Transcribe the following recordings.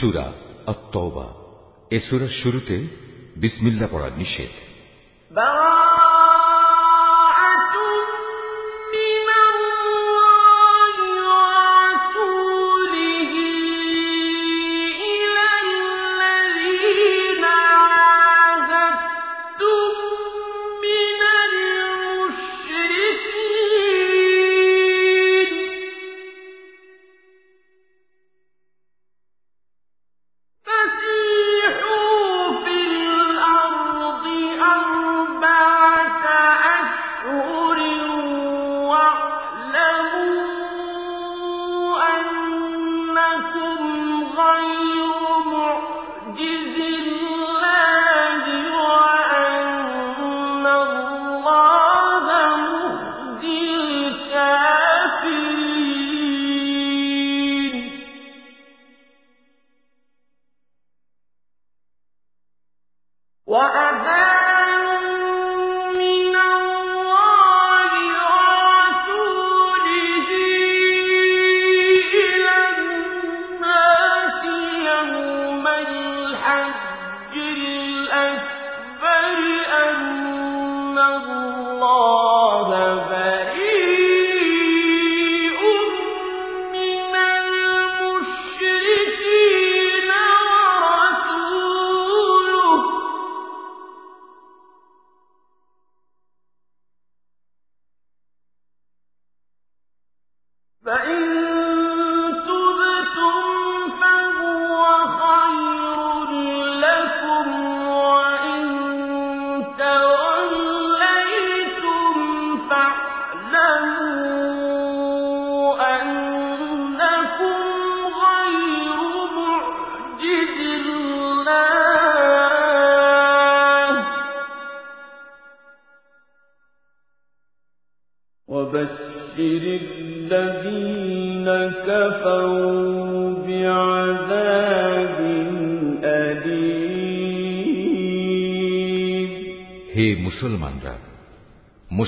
সুরা অত্তবা এ সুরার শুরুতে বিসমিল্লা পড়া নিষেধ।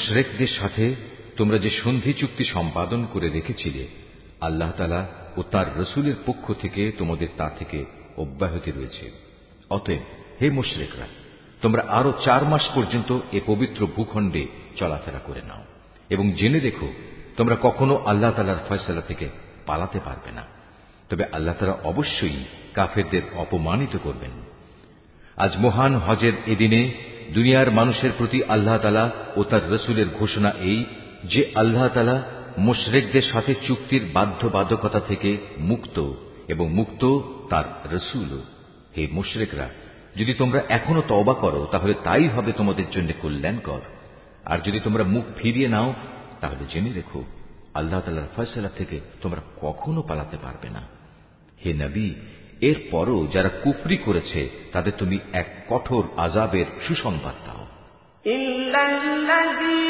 মুশরেকদের সাথে তোমরা যে সন্ধি চুক্তি সম্পাদন করে রেখেছিলে আল্লাহ তালা ও তার রসুলের পক্ষ থেকে তোমাদের তা থেকে অব্যাহতি রয়েছে। অতএব, হে মুশরেকরা, তোমরা আরও চার মাস পর্যন্ত এ পবিত্র ভূখণ্ডে চলাফেরা করে নাও এবং জেনে দেখো তোমরা কখনো আল্লাহ তালার ফয়সলা থেকে পালাতে পারবে না। তবে আল্লাহ তালা অবশ্যই কাফেরদের অপমানিত করবেন। আজ মহান হজের এদিনে দুনিয়ার মানুষের প্রতি আল্লাহ তালা ও তার রসুলের ঘোষণা এই যে আল্লাহ তালা মুশরেকদের সাথে চুক্তির বাধ্যবাধকতা থেকে মুক্ত এবং মুক্ত তার রসুল। হে মুশরেকরা, যদি তোমরা এখনও তবা করো, তাহলে তাই হবে তোমাদের জন্য কল্যাণকর। আর যদি তোমরা মুখ ফিরিয়ে নাও, তাহলে জেনে রেখো, আল্লাহ তালার ফয়সলা থেকে তোমরা কখনো পালাতে পারবে না। হে নবী এরপরও যারা কুফরি করেছে তাদের তুমি এক কঠোর আজাবের সুসংবাদ দাও। ইল্লাল্লাযীনা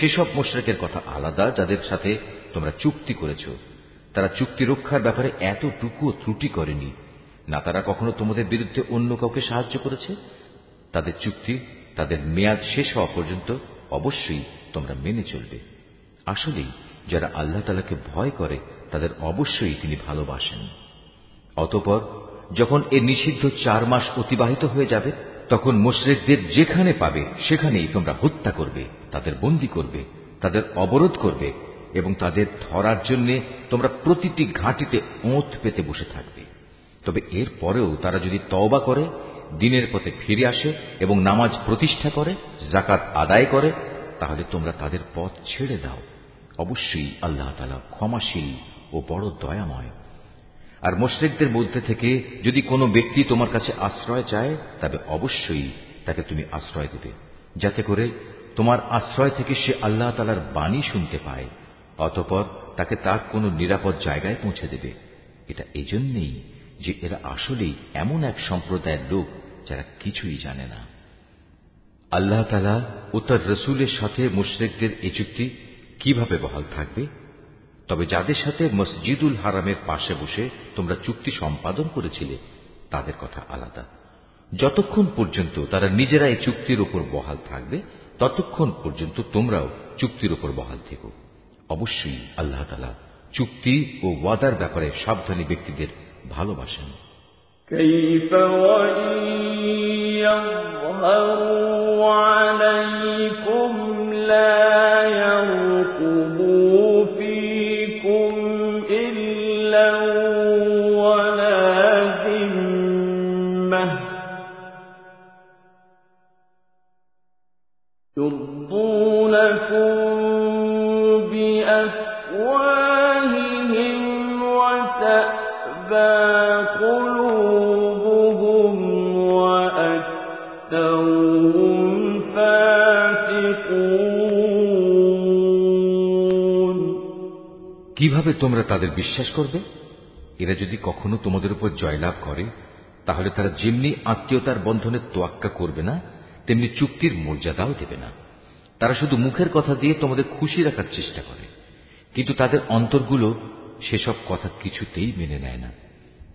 সেসব মোশরেকের কথা আলাদা যাদের সাথে তোমরা চুক্তি করেছ। তারা চুক্তি রক্ষার ব্যাপারে এতটুকুও ত্রুটি করেনি। না তারা কখনো তোমাদের বিরুদ্ধে অন্য কাউকে সাহায্য করেছে? তাদের চুক্তি, তাদের মেয়াদ শেষ হওয়া পর্যন্ত অবশ্যই তোমরা মেনে চলবে। আসলেই, যারা আল্লাহ তালাকে ভয় করে, তাদের অবশ্যই তিনি ভালোবাসেন। অতপর, যখন এ নিষিদ্ধ চার মাস অতিবাহিত হয়ে যাবে তখন মোশরেকদের যেখানে পাবে, সেখানেই তোমরা হত্যা করবে, তাদের বন্দি করবে, তাদের অবরোধ করবে এবং তাদের ধরার জন্য তোমরা প্রতিটি ঘাঁটিতে ওঁত পেতে বসে থাকবে। তবে এর পরেও তারা যদি তওবা করে, দিনের পথে ফিরে আসে এবং নামাজ প্রতিষ্ঠা করে জাকাত আদায় করে, তাহলে তোমরা তাদের পথ ছেড়ে দাও। অবশ্যই আল্লাহ তালা ক্ষমাশীল ও বড় দয়াময় আর মোশরেকদের মধ্যে থেকে যদি কোনো ব্যক্তি তোমার কাছে আশ্রয় চায়, তবে অবশ্যই তাকে তুমি আশ্রয় দেবে, যাতে করে তোমার আশ্রয় থেকে সে আল্লাহ তালার বাণী শুনতে পায়, অতপর তাকে তার কোন নিরাপদ জায়গায় পৌঁছে দেবে। এটা এজন্যই যে এরা আসলেই এমন এক সম্প্রদায়ের লোক যারা কিছুই জানে না। আল্লাহ তালা ও তার রসুলের সাথে মুশরেকদের এই চুক্তি কীভাবে বহাল থাকবে? তবে যাদের সাথে মসজিদুল হারামের পাশে বসে তোমরা চুক্তি সম্পাদন করেছিলে তাদের কথা আলাদা যতক্ষণ পর্যন্ত তারা নিজেরা এই চুক্তির উপর বহাল থাকবে ততক্ষণ পর্যন্ত তোমরাও চুক্তির উপর বহাল থেকো অবশ্যই আল্লাহ তালা চুক্তি ও ওয়াদার ব্যাপারে সাবধানী ব্যক্তিদের ভালোবাসেন كيف وإن يظهروا عليكم لا কীভাবে তোমরা তাদের বিশ্বাস করবে? এরা যদি কখনো তোমাদের উপর জয়লাভ করে, তাহলে তারা যেমনি আত্মীয়তার বন্ধনের তোয়াক্কা করবে না, তেমনি চুক্তির মর্যাদাও দেবে না। তারা শুধু মুখের কথা দিয়ে তোমাদের খুশি রাখার চেষ্টা করে। কিন্তু তাদের অন্তরগুলো সেসব কথা কিছুতেই মেনে নেয় না।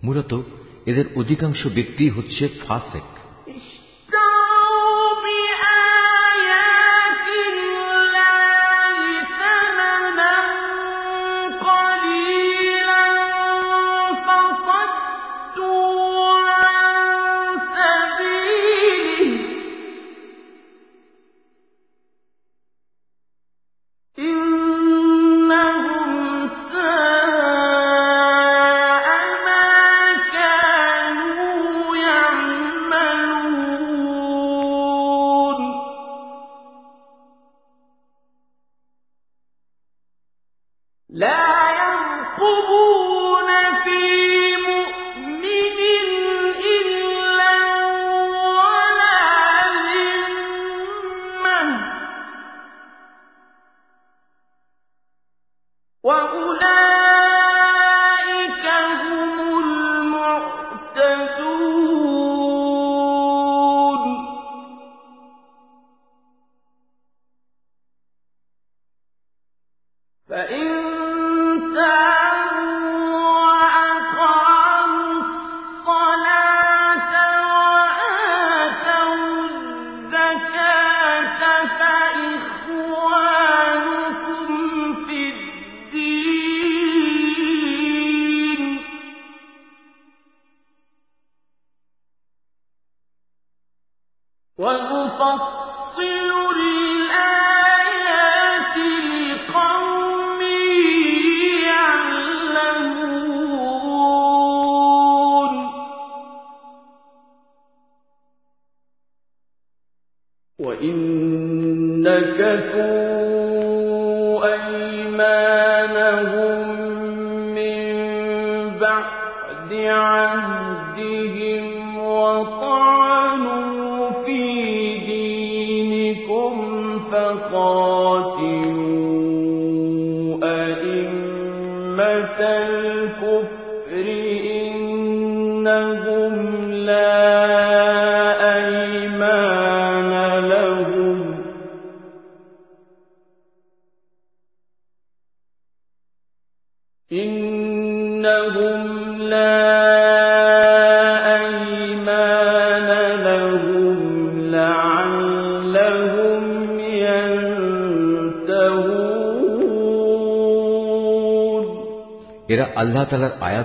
মূলত এদের অধিকাংশ ব্যক্তি হচ্ছে ফাসেক।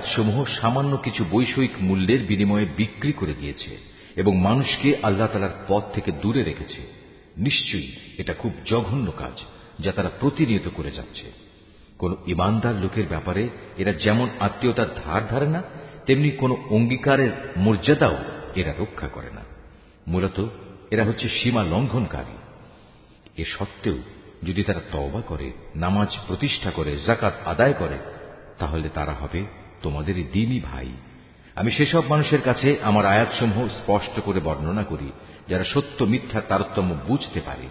আয়াতসমূহ সামান্য কিছু বৈষয়িক মূল্যের বিনিময়ে বিক্রি করে দিয়েছে এবং মানুষকে আল্লাহ তালার পথ থেকে দূরে রেখেছে। নিশ্চয়ই এটা খুব জঘন্য কাজ যা তারা প্রতিনিয়ত করে যাচ্ছে। কোন ইমানদার লোকের ব্যাপারে এরা যেমন আত্মীয়তার ধার ধারে না, তেমনি কোন অঙ্গীকারের মর্যাদাও এরা রক্ষা করে না। মূলত এরা হচ্ছে সীমা লঙ্ঘনকারী। এ সত্ত্বেও যদি তারা তওবা করে, নামাজ প্রতিষ্ঠা করে জাকাত আদায় করে, তাহলে তারা হবে তোমাদেরই দিনই ভাই। আমি সেসব মানুষের কাছে আমার আয়াতসমূহ স্পষ্ট করে বর্ণনা করি, যারা সত্য মিথ্যার তারতম্য বুঝতে পারে।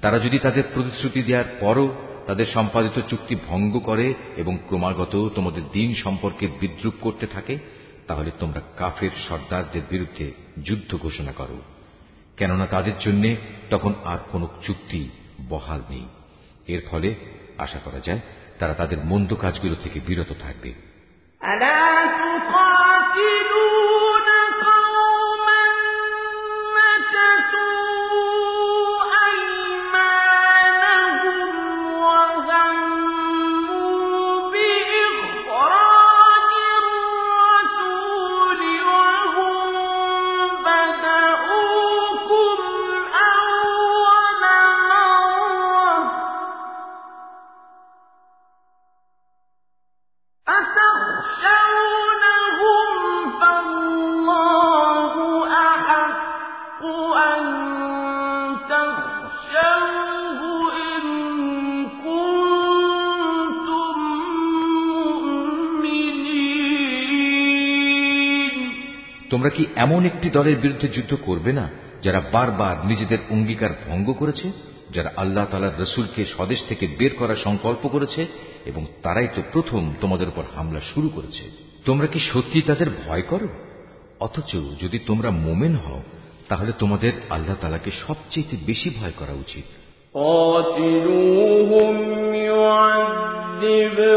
তারা যদি তাদের প্রতিশ্রুতি দেওয়ার পরও তাদের সম্পাদিত চুক্তি ভঙ্গ করে এবং ক্রমাগত তোমাদের দিন সম্পর্কে বিদ্রুপ করতে থাকে, তাহলে তোমরা কাফের সর্দারদের বিরুদ্ধে যুদ্ধ ঘোষণা করো। কেননা তাদের জন্য তখন আর কোন চুক্তি বহাল নেই। এর ফলে, আশা করা যায়, তারা তাদের মন্দ কাজগুলো থেকে বিরত থাকবে। তোমরা কি এমন একটি দলের বিরুদ্ধে যুদ্ধ করবে না যারা বারবার নিজেদের অঙ্গীকার ভঙ্গ করেছে যারা আল্লাহ তালার রসুলকে স্বদেশ থেকে বের করার সংকল্প করেছে এবং তারাই তো প্রথম তোমাদের উপর হামলা শুরু করেছে তোমরা কি সত্যি তাদের ভয় করো অথচ যদি তোমরা মোমেন হও তাহলে তোমাদের আল্লাহ তালাকে সবচেয়ে বেশি ভয় করা উচিত قاتلوهم يعذبهم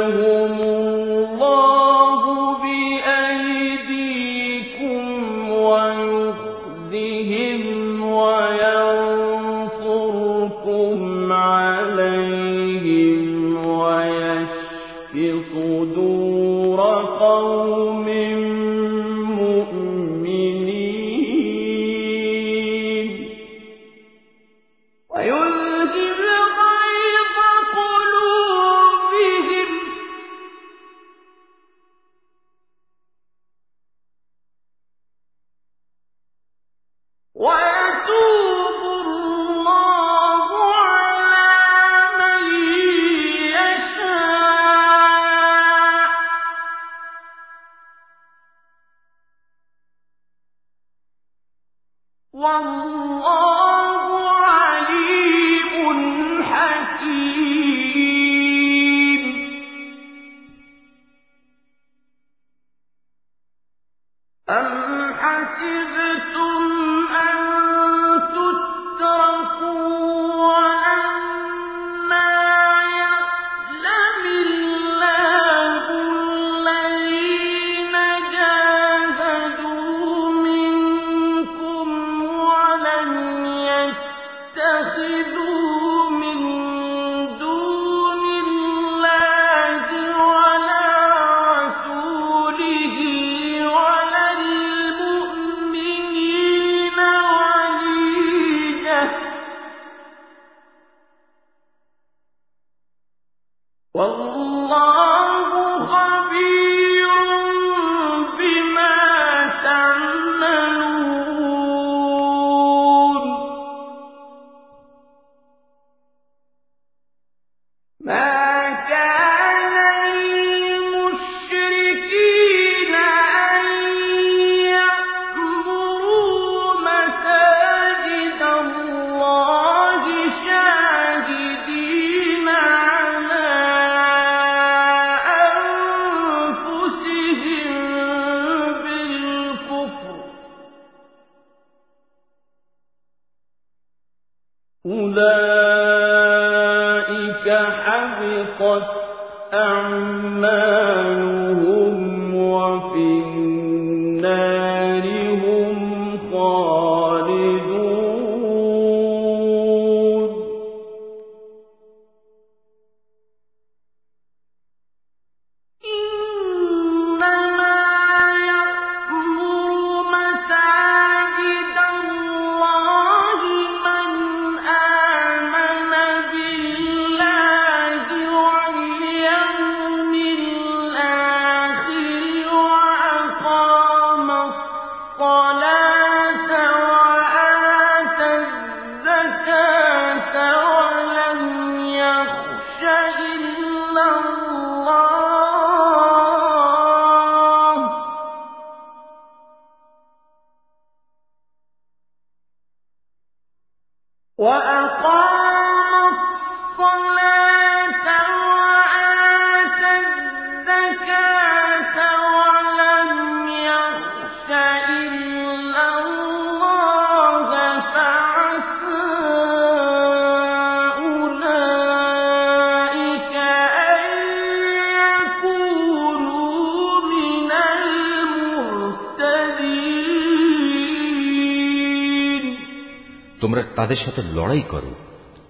তাদের সাথে লড়াই করো।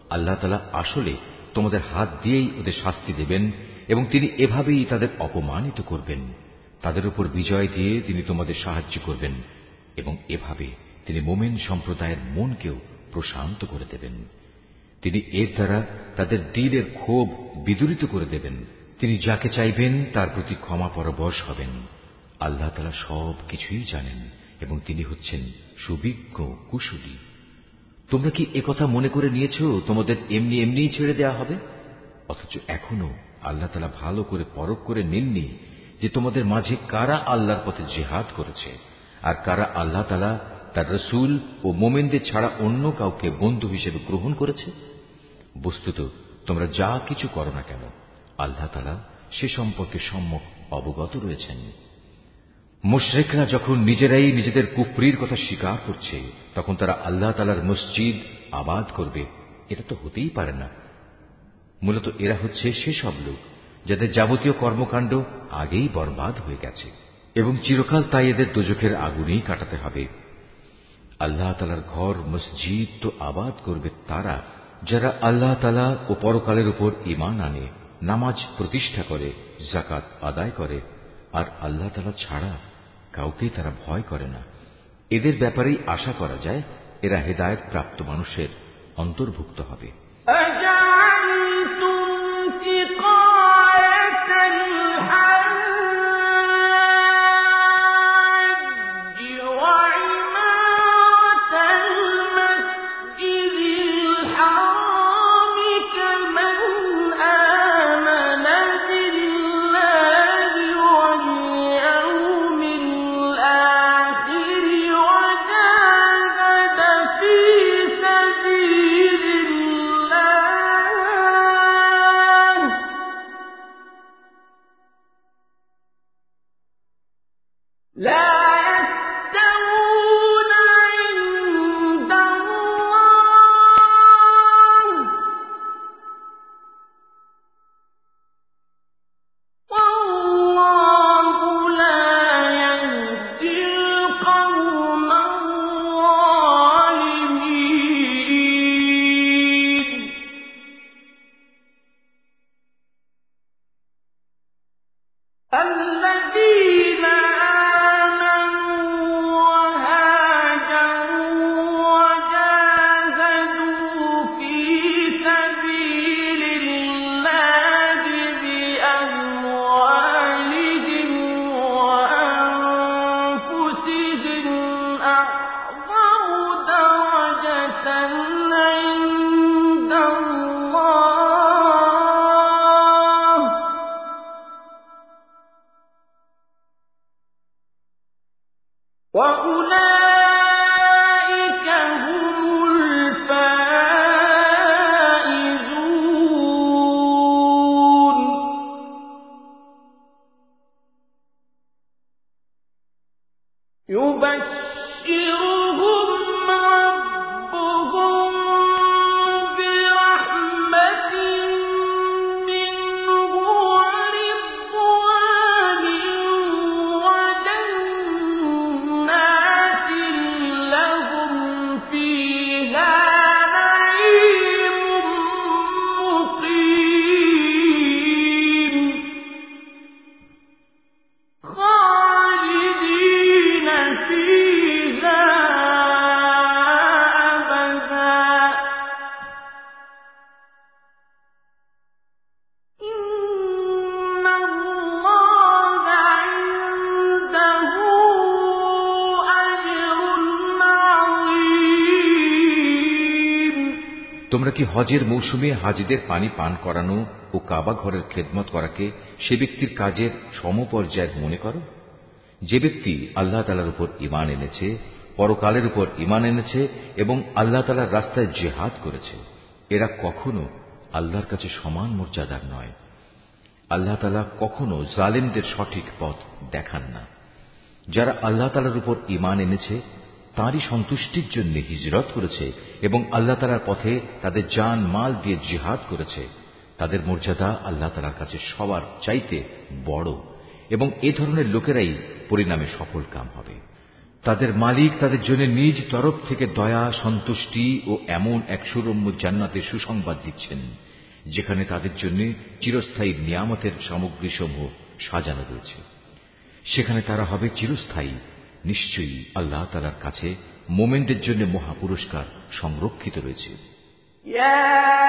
আল্লাহ তালা আসলে তোমাদের হাত দিয়েই ওদের শাস্তি দেবেন এবং তিনি এভাবেই তাদের অপমানিত করবেন। তাদের উপর বিজয় দিয়ে তিনি তোমাদের সাহায্য করবেন এবং এভাবে তিনি মোমেন সম্প্রদায়ের মনকেও প্রশান্ত করে দেবেন। তিনি এর দ্বারা তাদের দিলের ক্ষোভ বিদূরিত করে দেবেন। তিনি যাকে চাইবেন তার প্রতি ক্ষমা পরবশ হবেন। আল্লাহ তালা সব কিছুই জানেন এবং তিনি হচ্ছেন সুবিজ্ঞ কুশলী। তোমরা কি একথা মনে করে নিয়েছ, তোমাদের এমনি এমনিই ছেড়ে দেয়া হবে? অথচ এখনও আল্লাহ তালা ভালো করে পরখ করে নিননি যে তোমাদের মাঝে কারা আল্লাহর পথে জেহাদ করেছে, আর কারা আল্লাহ তালা তার রসুল ও মোমেনদের ছাড়া অন্য কাউকে বন্ধু হিসেবে গ্রহণ করেছে? বস্তুত, তোমরা যা কিছু করো না কেন, আল্লাহ তালা সে সম্পর্কে সম্যক অবগত রয়েছেন। মুশরেকরা যখন নিজেরাই নিজেদের কুফরির কথা স্বীকার করছে, তখন তারা আল্লাহ তালার মসজিদ আবাদ করবে। এটা তো হতেই পারে না। মূলত এরা হচ্ছে সেসব লোক, যাদের যাবতীয় কর্মকাণ্ড আগেই বরবাদ হয়ে গেছে এবং চিরকাল তাই এদের দোজখের আগুনেই কাটাতে হবে। আল্লাহ তালার ঘর, মসজিদ তো আবাদ করবে তারা, যারা আল্লাহ তালা ও পরকালের উপর ইমান আনে, নামাজ প্রতিষ্ঠা করে জাকাত আদায় করে। আর আল্লাহ তালা ছাড়া কাউকেই তারা ভয় করে না। এদের ব্যাপারেই আশা করা যায় এরা হেদায়ত প্রাপ্ত মানুষের অন্তর্ভুক্ত হবে। তোমরা কি হজের মৌসুমে হাজিদের পানি পান করানো ও কাবা ঘরের খেদমত করাকে সে ব্যক্তির কাজের সমপর্যায়ের মনে করো? যে ব্যক্তি আল্লাহ তালার উপর ইমান এনেছে, পরকালের উপর ইমান এনেছে এবং আল্লাহ তালার রাস্তায় জেহাদ করেছে, এরা কখনো আল্লাহর কাছে সমান মর্যাদার নয়। আল্লাহ তালা কখনো জালেমদের সঠিক পথ দেখান না। যারা আল্লাহ তালার উপর ইমান এনেছে, তাঁরই সন্তুষ্টির জন্য হিজরত করেছে এবং আল্লাহ তালার পথে তাদের জান মাল দিয়ে জিহাদ করেছে। তাদের মর্যাদা আল্লাহ তালার কাছে সবার চাইতে বড় এবং এ ধরনের লোকেরাই পরিণামে সফল কাম হবে। তাদের মালিক তাদের জন্য নিজ তরফ থেকে দয়া, সন্তুষ্টি ও এমন এক সুরম্য জান্নাতের সুসংবাদ দিচ্ছেন, যেখানে তাদের জন্য চিরস্থায়ী নিয়ামতের সামগ্রীসমূহ সাজানো রয়েছে। সেখানে তারা হবে চিরস্থায়ী, নিশ্চয়ই আল্লাহ তালার কাছে মোমেন্টের জন্য মহাপুরস্কার সংরক্ষিত রয়েছে। পিতা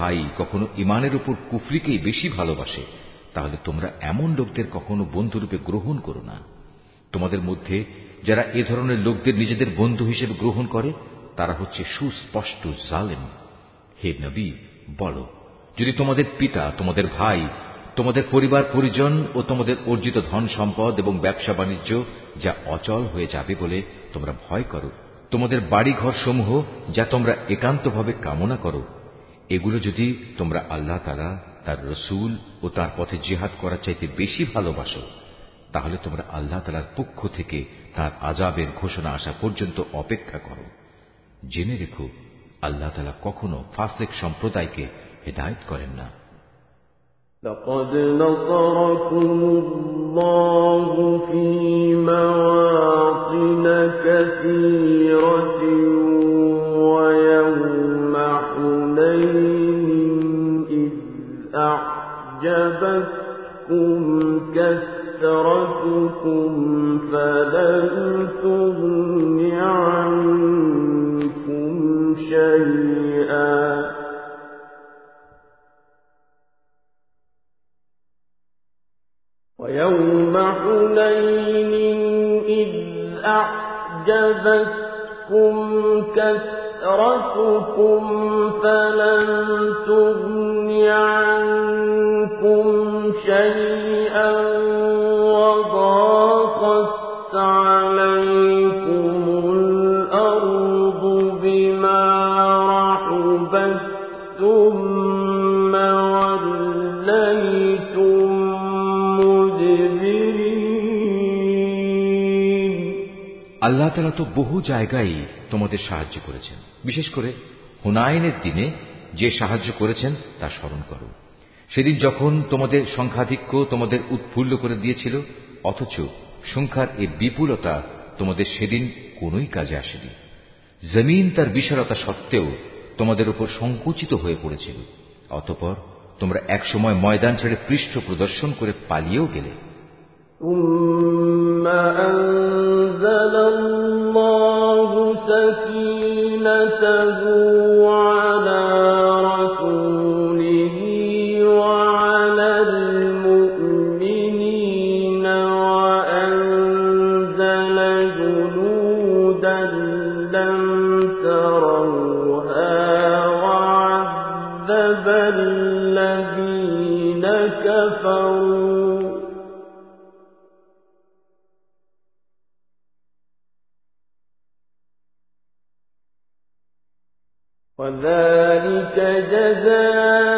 ভাই কখনো ইমানের উপর কুফরিকেই বেশি ভালোবাসে, তাহলে তোমরা এমন লোকদের কখনো বন্ধুরূপে গ্রহণ করো না। তোমাদের মধ্যে যারা এ ধরনের লোকদের নিজেদের বন্ধু হিসেবে গ্রহণ করে, তারা হচ্ছে সুস্পষ্ট জালেম। হে নবী, বলো, যদি তোমাদের পিতা, তোমাদের ভাই, তোমাদের পরিবার পরিজন ও তোমাদের অর্জিত ধন সম্পদ এবং ব্যবসা বাণিজ্য যা অচল হয়ে যাবে বলে তোমরা ভয় করো, তোমাদের বাড়িঘর সমূহ যা তোমরা একান্তভাবে কামনা করো এগুলো যদি তোমরা আল্লাহ তালা তার রসুল ও তার পথে জেহাদ করার চাইতে বেশি ভালোবাসো তাহলে তোমরা আল্লাহ তালার পক্ষ থেকে তার আজাবের ঘোষণা আসা পর্যন্ত অপেক্ষা করো জেনে রেখো আল্লাহ তালা কখনো ফাসেক সম্প্রদায়কে হেদায়ত করেন না لقد نصركم الله في مواطن كثيرة জায়গায় তোমাদের সাহায্য করেছেন। বিশেষ করে হুনায়নের দিনে যে সাহায্য করেছেন, তা স্মরণ করো। সেদিন যখন তোমাদের সংখ্যাধিক্য তোমাদের উৎফুল্ল করে দিয়েছিল, অথচ সংখ্যার এই বিপুলতা তোমাদের সেদিন কোন কাজে আসেনি। জমিন তার বিশালতা সত্ত্বেও তোমাদের উপর সংকুচিত হয়ে পড়েছিল। অতপর তোমরা একসময় ময়দান ছেড়ে পৃষ্ঠ প্রদর্শন করে পালিয়েও গেলে। وذلك جزاء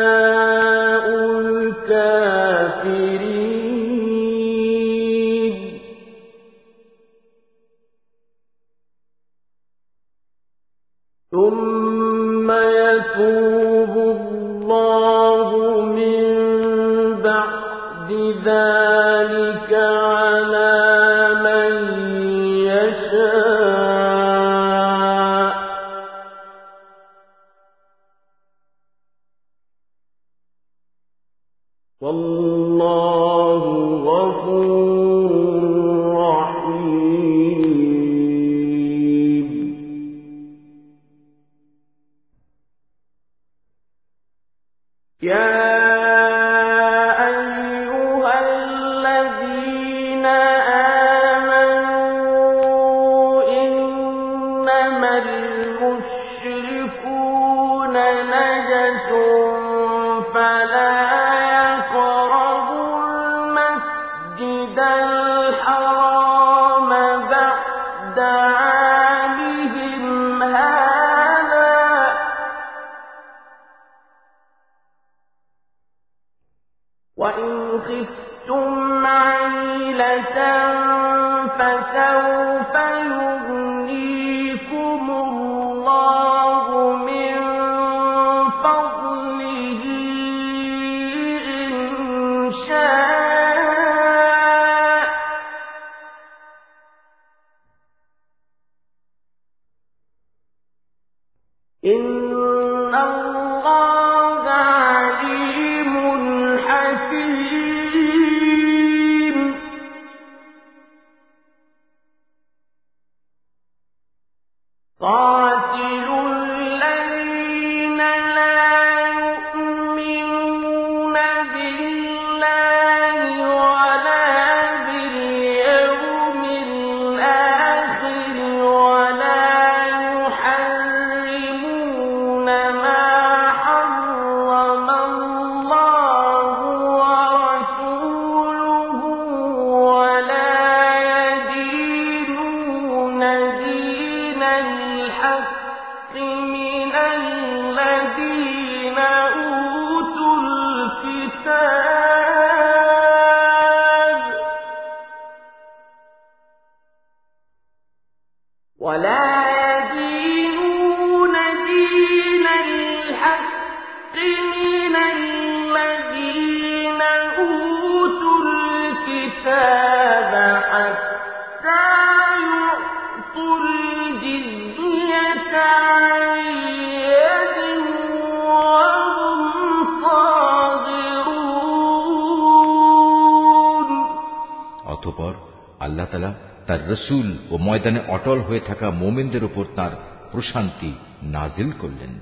অটল হয়ে থাকা মোমেনদের উপর তার প্রশান্তি নাজিল করলেন।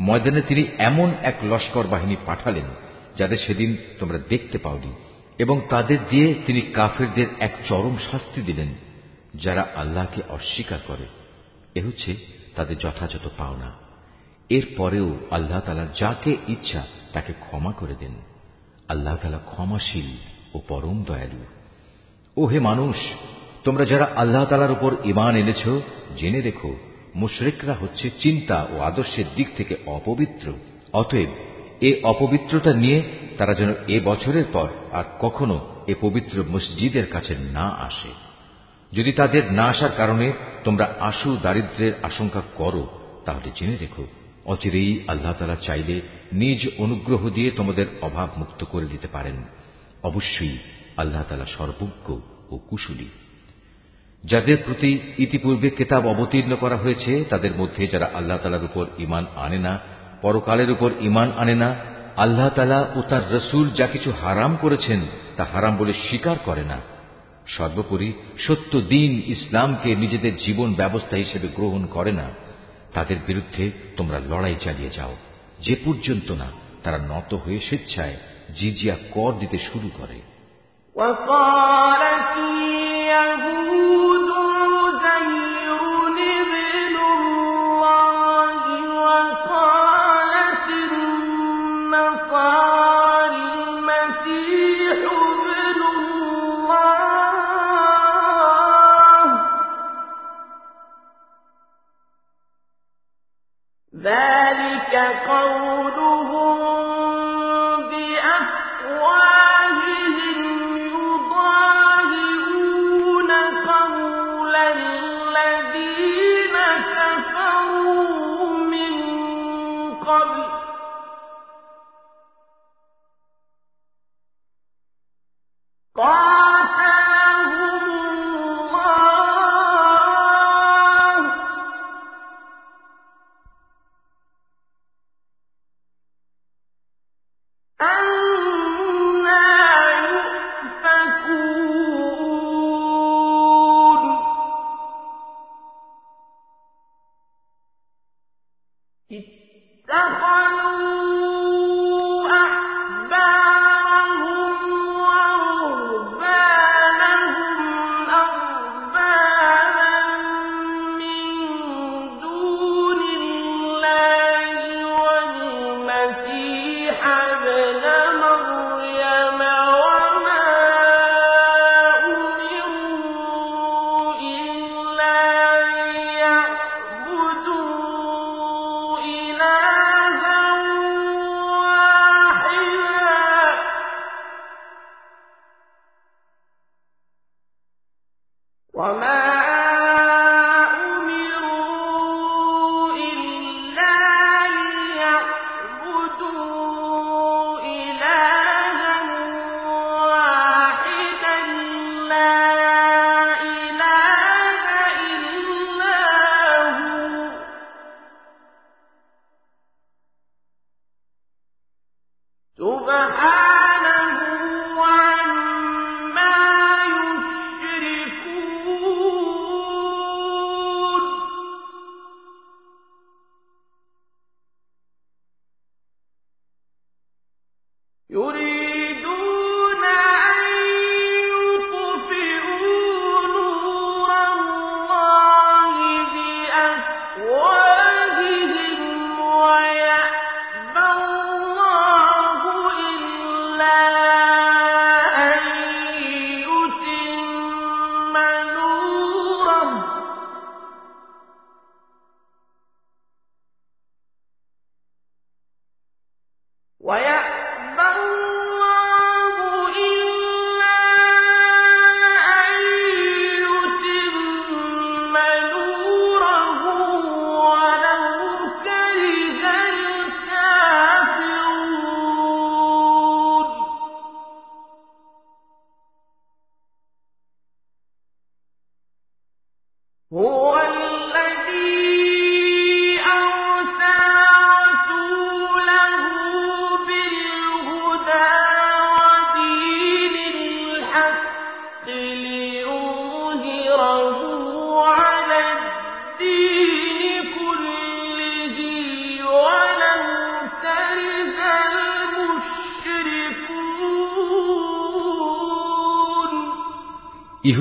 ময়দানে তিনি এমন এক লস্কর বাহিনী পাঠালেন, যাদের সেদিন তোমরা দেখতে পাওনি, এবং তাদের দিয়ে তিনি কাফেরদের এক চরম শাস্তি দিলেন, যারা আল্লাহকে অস্বীকার করে। এ হচ্ছে তাদের যথাযথ পাওনা। এর পরেও আল্লাহ তালা যাকে ইচ্ছা তাকে ক্ষমা করে দেন। আল্লাহ তালা ক্ষমাশীল ও পরম দয়ালু। ও হে মানুষ তোমরা যারা আল্লাহ তালার উপর ইমান এনেছ, জেনে রেখো, মুশরিকরা হচ্ছে চিন্তা ও আদর্শের দিক থেকে অপবিত্র। অতএব এ অপবিত্রতা নিয়ে তারা যেন এ বছরের পর আর কখনো এ পবিত্র মসজিদের কাছে না আসে। যদি তাদের না আসার কারণে তোমরা আশু দারিদ্রের আশঙ্কা করো, তাহলে জেনে রেখো, অচিরেই আল্লাহ তালা চাইলে নিজ অনুগ্রহ দিয়ে তোমাদের অভাব মুক্ত করে দিতে পারেন। অবশ্যই আল্লাহ তালা সর্বজ্ঞ ও কুশলী। যাদের প্রতি ইতিপূর্বে কেতাব অবতীর্ণ করা হয়েছে তাদের মধ্যে যারা আল্লাহ তালার উপর ইমান আনে না পরকালের উপর ইমান আনে না আল্লাহ তালা ও তার রসুল যা কিছু হারাম করেছেন তা হারাম বলে স্বীকার করে না সর্বোপরি সত্য দিন ইসলামকে নিজেদের জীবন ব্যবস্থা হিসেবে গ্রহণ করে না তাদের বিরুদ্ধে তোমরা লড়াই চালিয়ে যাও যে পর্যন্ত না তারা নত হয়ে স্বেচ্ছায় জিজিয়া কর দিতে শুরু করে وقالت ذلك قول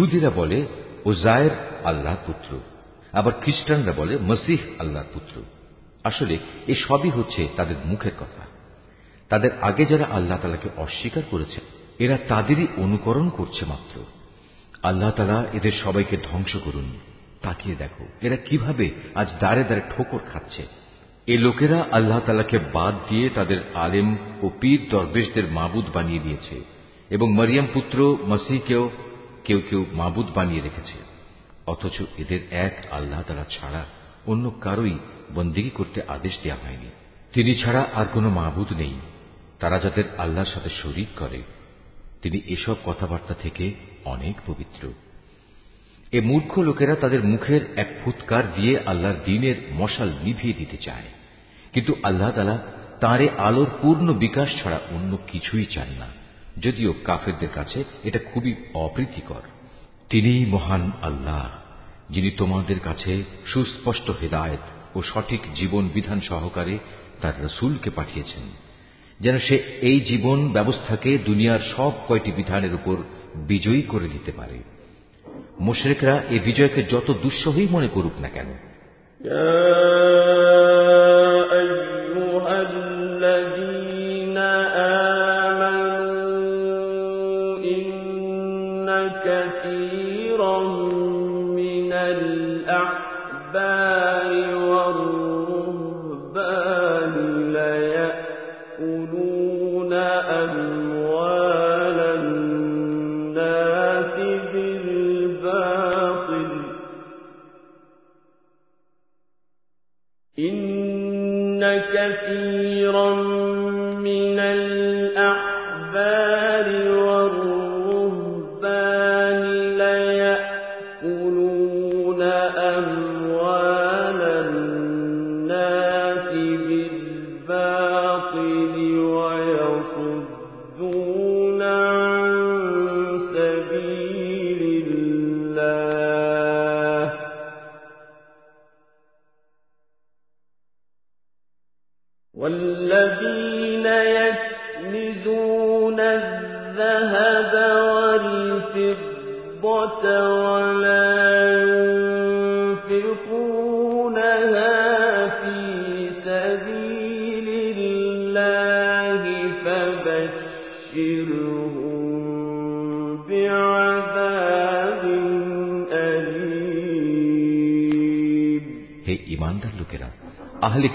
ইহুদিরা বলে ওজায়ের আল্লাহর পুত্র। আবার খ্রিস্টানরা বলে, মসিহ আল্লাহর পুত্র। আসলে এ সবই হচ্ছে তাদের মুখের কথা। তাদের আগে যারা আল্লাহ তালাকে অস্বীকার করেছে, এরা তাদেরই অনুকরণ করছে মাত্র। আল্লাহ তালা এদের সবাইকে ধ্বংস করুন। তাকিয়ে দেখো, এরা কীভাবে আজ দাঁড়ে দাঁড়ে ঠোকর খাচ্ছে। এ লোকেরা আল্লাহ তালাকে বাদ দিয়ে তাদের আলেম ও পীর দরবেশদের মাবুদ বানিয়ে দিয়েছে এবং মরিয়াম পুত্র মসিহকেও কেউ কেউ মাবুদ বানিয়ে রেখেছে, অথচ এদের এক আল্লাহ তালা ছাড়া অন্য কারোই বন্দিগি করতে আদেশ দেওয়া হয়নি। তিনি ছাড়া আর কোনো মাবুদ নেই। তারা যাদের আল্লাহর সাথে শরিক করে, তিনি এসব কথাবার্তা থেকে অনেক পবিত্র। এ মূর্খ লোকেরা তাদের মুখের এক ফুৎকার দিয়ে আল্লাহর দিনের মশাল নিভিয়ে দিতে চায়। কিন্তু আল্লাহ তালা তাঁরে আলোর পূর্ণ বিকাশ ছাড়া অন্য কিছুই চান না। যদিও কাফেরদের কাছে এটা খুবই অপ্রীতিকর। তিনি মহান আল্লাহ, যিনি তোমাদের কাছে সুস্পষ্ট হেদায়ত ও সঠিক জীবন বিধান সহকারে তার রসুলকে পাঠিয়েছেন, যেন সে এই জীবন ব্যবস্থাকে দুনিয়ার সব কয়টি বিধানের উপর বিজয়ী করে দিতে পারে। মোশরেকরা এই বিজয়কে যত দুঃসহই মনে করুক না কেন।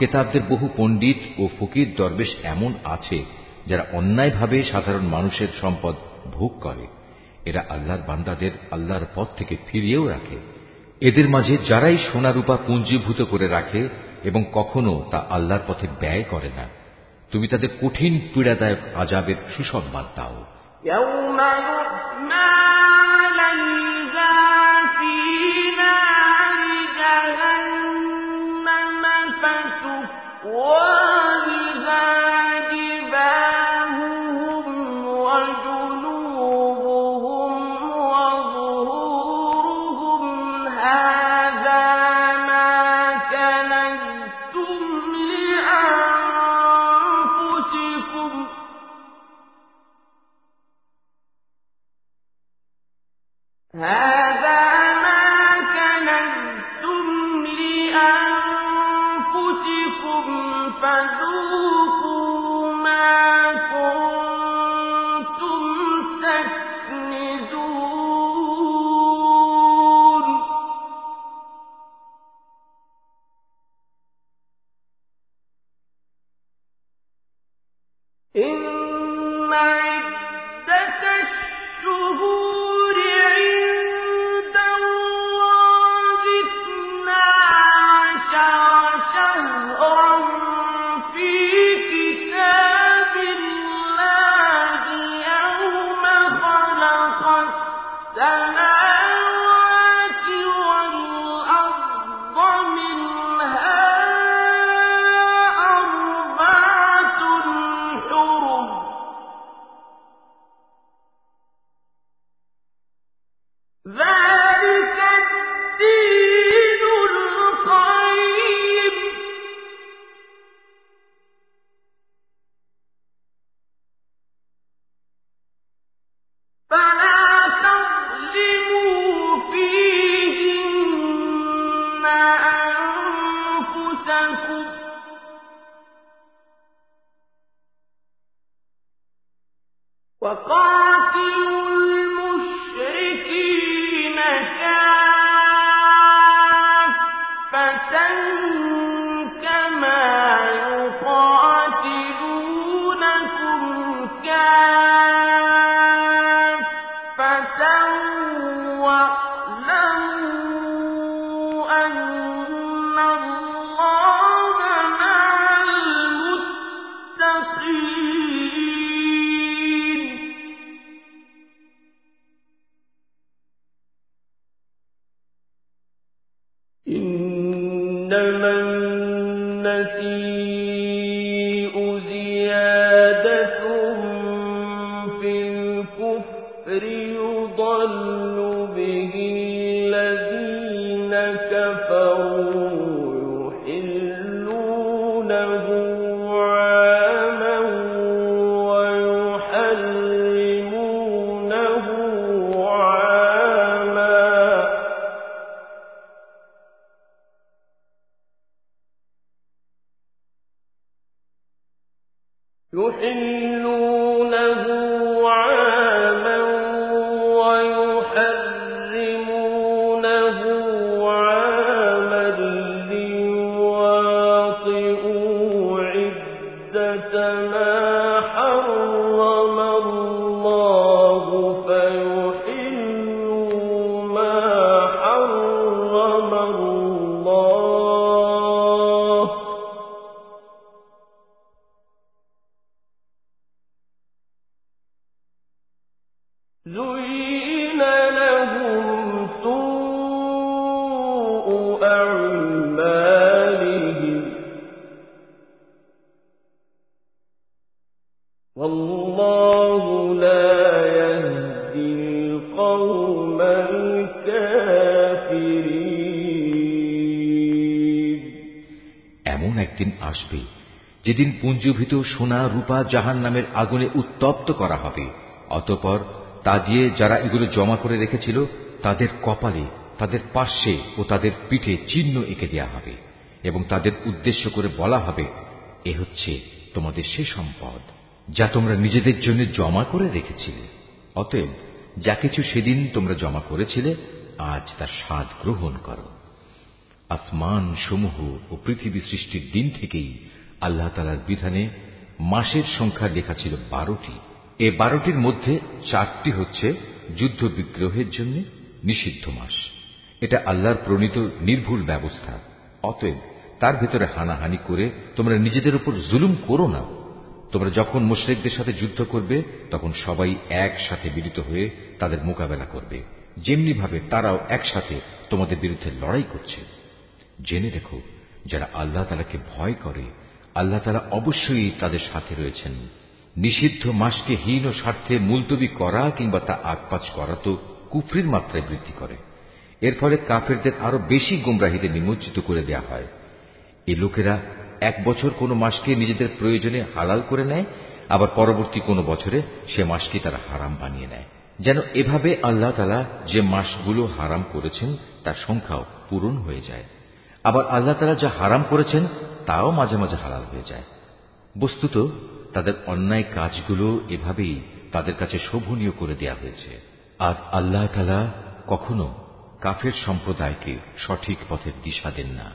কেতাবদের বহু পণ্ডিত ও ফকির দরবেশ এমন আছে, যারা অন্যায়ভাবে সাধারণ মানুষের সম্পদ ভোগ করে। এরা আল্লাহর বান্দাদের আল্লাহর পথ থেকে ফিরিয়েও রাখে। এদের মাঝে যারাই সোনারূপা পুঞ্জীভূত করে রাখে এবং কখনো তা আল্লাহর পথে ব্যয় করে না। তুমি তাদের কঠিন পীড়াদায়ক আজাবের সুসংবাদ দাও। পুঞ্জীভূত সোনা রূপা জাহান নামের আগুনে উত্তপ্ত করা হবে। অতপর তা দিয়ে যারা এগুলো জমা করে রেখেছিল, তাদের কপালে, তাদের পার্শ্বে ও তাদের পিঠে চিহ্ন এঁকে দেওয়া হবে এবং তাদের উদ্দেশ্য করে বলা হবে, এ হচ্ছে তোমাদের সে সম্পদ যা তোমরা নিজেদের জন্য জমা করে রেখেছিলে। অতএব যা কিছু সেদিন তোমরা জমা করেছিলে, আজ তার স্বাদ গ্রহণ করো। আসমান সমূহ ও পৃথিবী সৃষ্টির দিন থেকেই আল্লাহ তালার বিধানে মাসের সংখ্যা লেখা ছিল বারোটি। এ বারোটির মধ্যে চারটি হচ্ছে যুদ্ধ বিগ্রহের জন্য নিষিদ্ধ মাস। এটা আল্লাহর প্রণীত নির্ভুল ব্যবস্থা। অতএব তার ভেতরে হানাহানি করে তোমরা নিজেদের উপর জুলুম করো না। তোমরা যখন মুশ্রেকদের সাথে যুদ্ধ করবে, তখন সবাই একসাথে মিলিত হয়ে তাদের মোকাবেলা করবে। যেমনি ভাবে তারাও একসাথে তোমাদের বিরুদ্ধে লড়াই করছে। জেনে রেখো, যারা আল্লাহ তালাকে ভয় করে আল্লাহ তালা অবশ্যই তাদের সাথে রয়েছেন। নিষিদ্ধ মাসকে হীন ও স্বার্থে মুলতবি করা কিংবা তা আকপাচ করা তো কুফরির মাত্রায় বৃদ্ধি করে। এর ফলে কাফেরদের আরও বেশি গুমরাহিতে নিমজ্জিত করে দেয়া হয়। এ লোকেরা এক বছর কোনো মাসকে নিজেদের প্রয়োজনে হালাল করে নেয়, আবার পরবর্তী কোনো বছরে সে মাসকে তারা হারাম বানিয়ে নেয়। যেন এভাবে আল্লাহ তালা যে মাসগুলো হারাম করেছেন, তার সংখ্যাও পূরণ হয়ে যায়। আবার আল্লাহ তালা যা হারাম করেছেন তাও মাঝে মাঝে হালাল হয়ে যায়। বস্তুত তাদের অন্যায় কাজগুলো এভাবেই তাদের কাছে শোভনীয় করে দেয়া হয়েছে। আর আল্লাহ তালা কখনো কাফের সম্প্রদায়কে সঠিক পথের দিশা দেন না।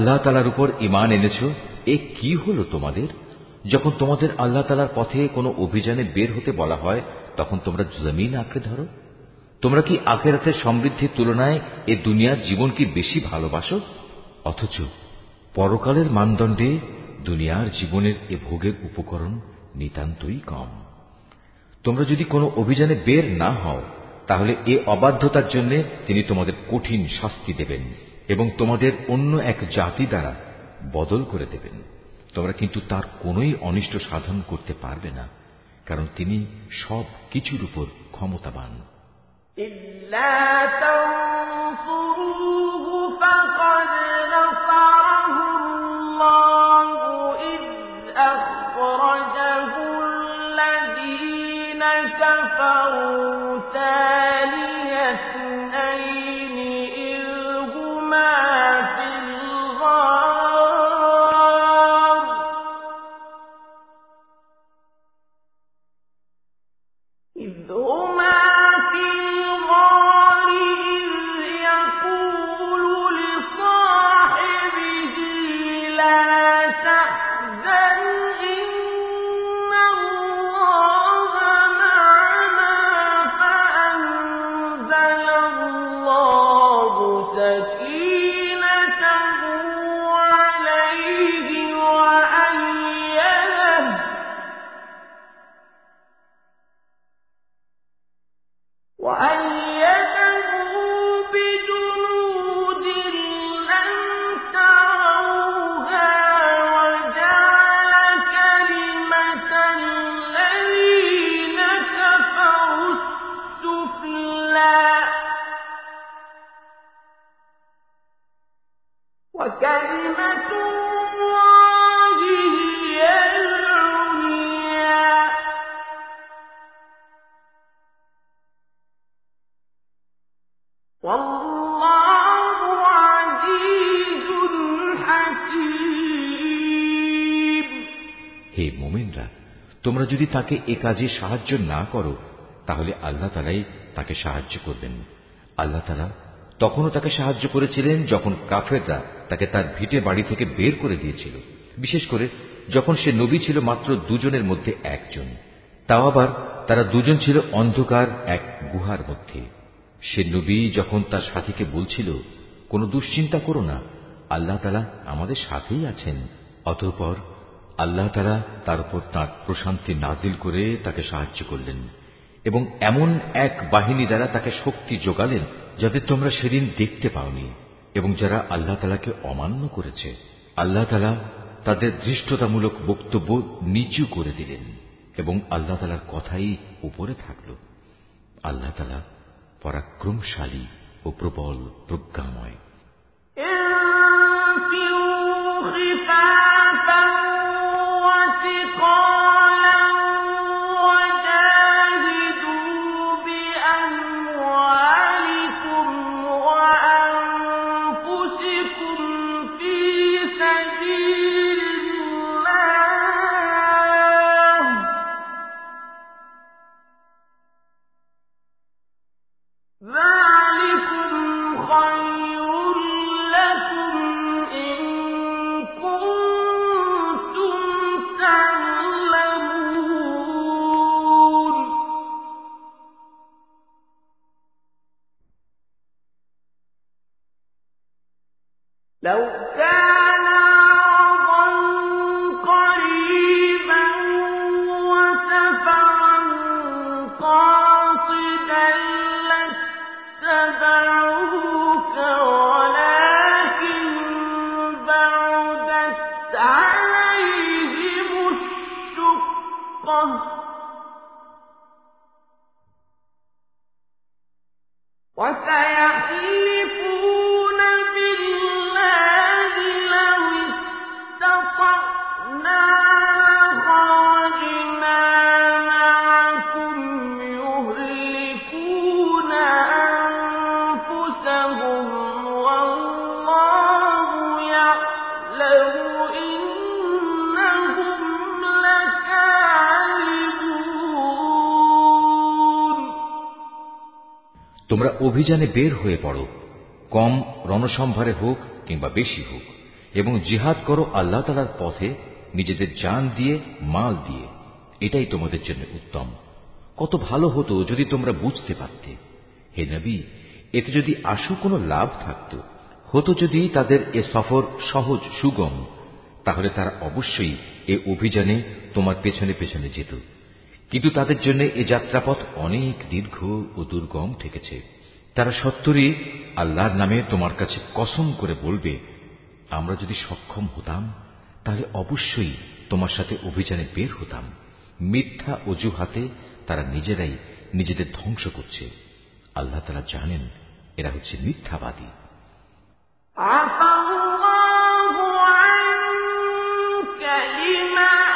আল্লাহ তালার উপর ইমান এনেছ? এ কি হলো তোমাদের? যখন তোমাদের আল্লাহ তালার পথে কোনো অভিযানে বের হতে বলা হয়, তখন তোমরা জমিন আঁকড়ে ধরো। তোমরা কি আখেরাতের সমৃদ্ধির তুলনায় এ দুনিয়ার জীবন কি বেশি ভালোবাসো? অথচ পরকালের মানদণ্ডে দুনিয়ার জীবনের এ ভোগের উপকরণ নিতান্তই কম। তোমরা যদি কোনো অভিযানে বের না হও, তাহলে এ অবাধ্যতার জন্য তিনি তোমাদের কঠিন শাস্তি দেবেন। এবং তোমাদের অন্য এক জাতি দ্বারা বদল করে দেবেন তোমরা কিন্তু তার কোনোই অনিষ্ট সাধন করতে পারবে না কারণ তিনি সব কিছুর উপর ক্ষমতাবান إلا تنصروه فقد যদি তাকে এ কাজে সাহায্য না করো, তাহলে আল্লাহ তালাই তাকে সাহায্য করবেন। আল্লাহ তালা তখনও তাকে সাহায্য করেছিলেন যখন কাফেররা তাকে তার ভিটে বাড়ি থেকে বের করে দিয়েছিল। বিশেষ করে যখন সে নবী ছিল মাত্র দুজনের মধ্যে একজন। তাও আবার তারা দুজন ছিল অন্ধকার এক গুহার মধ্যে। সে নবী যখন তার সাথীকে বলছিল, কোনো দুশ্চিন্তা করো না, আল্লাহ তালা আমাদের সাথেই আছেন। অতঃপর আল্লাহ তালা তার উপর তাঁর প্রশান্তি নাজিল করে তাকে সাহায্য করলেন এবং এমন এক বাহিনী দ্বারা তাকে শক্তি যোগালেন যাদের তোমরা সেদিন দেখতে পাওনি এবং যারা আল্লাহ তালাকে অমান্য করেছে, আল্লাহ তালা তাদের ধৃষ্টতামূলক বক্তব্য নিচু করে দিলেন এবং আল্লাহ তালার কথাই উপরে থাকল। আল্লাহ তালা পরাক্রমশালী ও প্রবল প্রজ্ঞাময়। انفروا অভিযানে বের হয়ে পড়ো। কম রণসম্ভারে হোক কিংবা বেশি হোক, এবং জিহাদ করো আল্লাহ তালার পথে নিজেদের জান দিয়ে, মাল দিয়ে। এটাই তোমাদের জন্য উত্তম। কত ভালো হতো যদি তোমরা বুঝতে পারতে। হে নবী, এতে যদি আশু কোনো লাভ থাকত, হতো যদি তাদের এ সফর সহজ, সুগম, তাহলে তারা অবশ্যই এ অভিযানে তোমার পেছনে পেছনে যেত। কিন্তু তাদের জন্য এ যাত্রাপথ অনেক দীর্ঘ ও দুর্গম ঠেকেছে। তারা সত্তরই আল্লাহর নামে তোমার কাছে কসম করে বলবে আমরা যদি সক্ষম হতাম তাহলে অবশ্যই তোমার সাথে অভিযানে বের হতাম মিথ্যা অজুহাতে তারা নিজেরাই নিজেদের ধ্বংস করছে আল্লাহ তারা জানেন এরা হচ্ছে মিথ্যাবাদী عفى الله عنك لما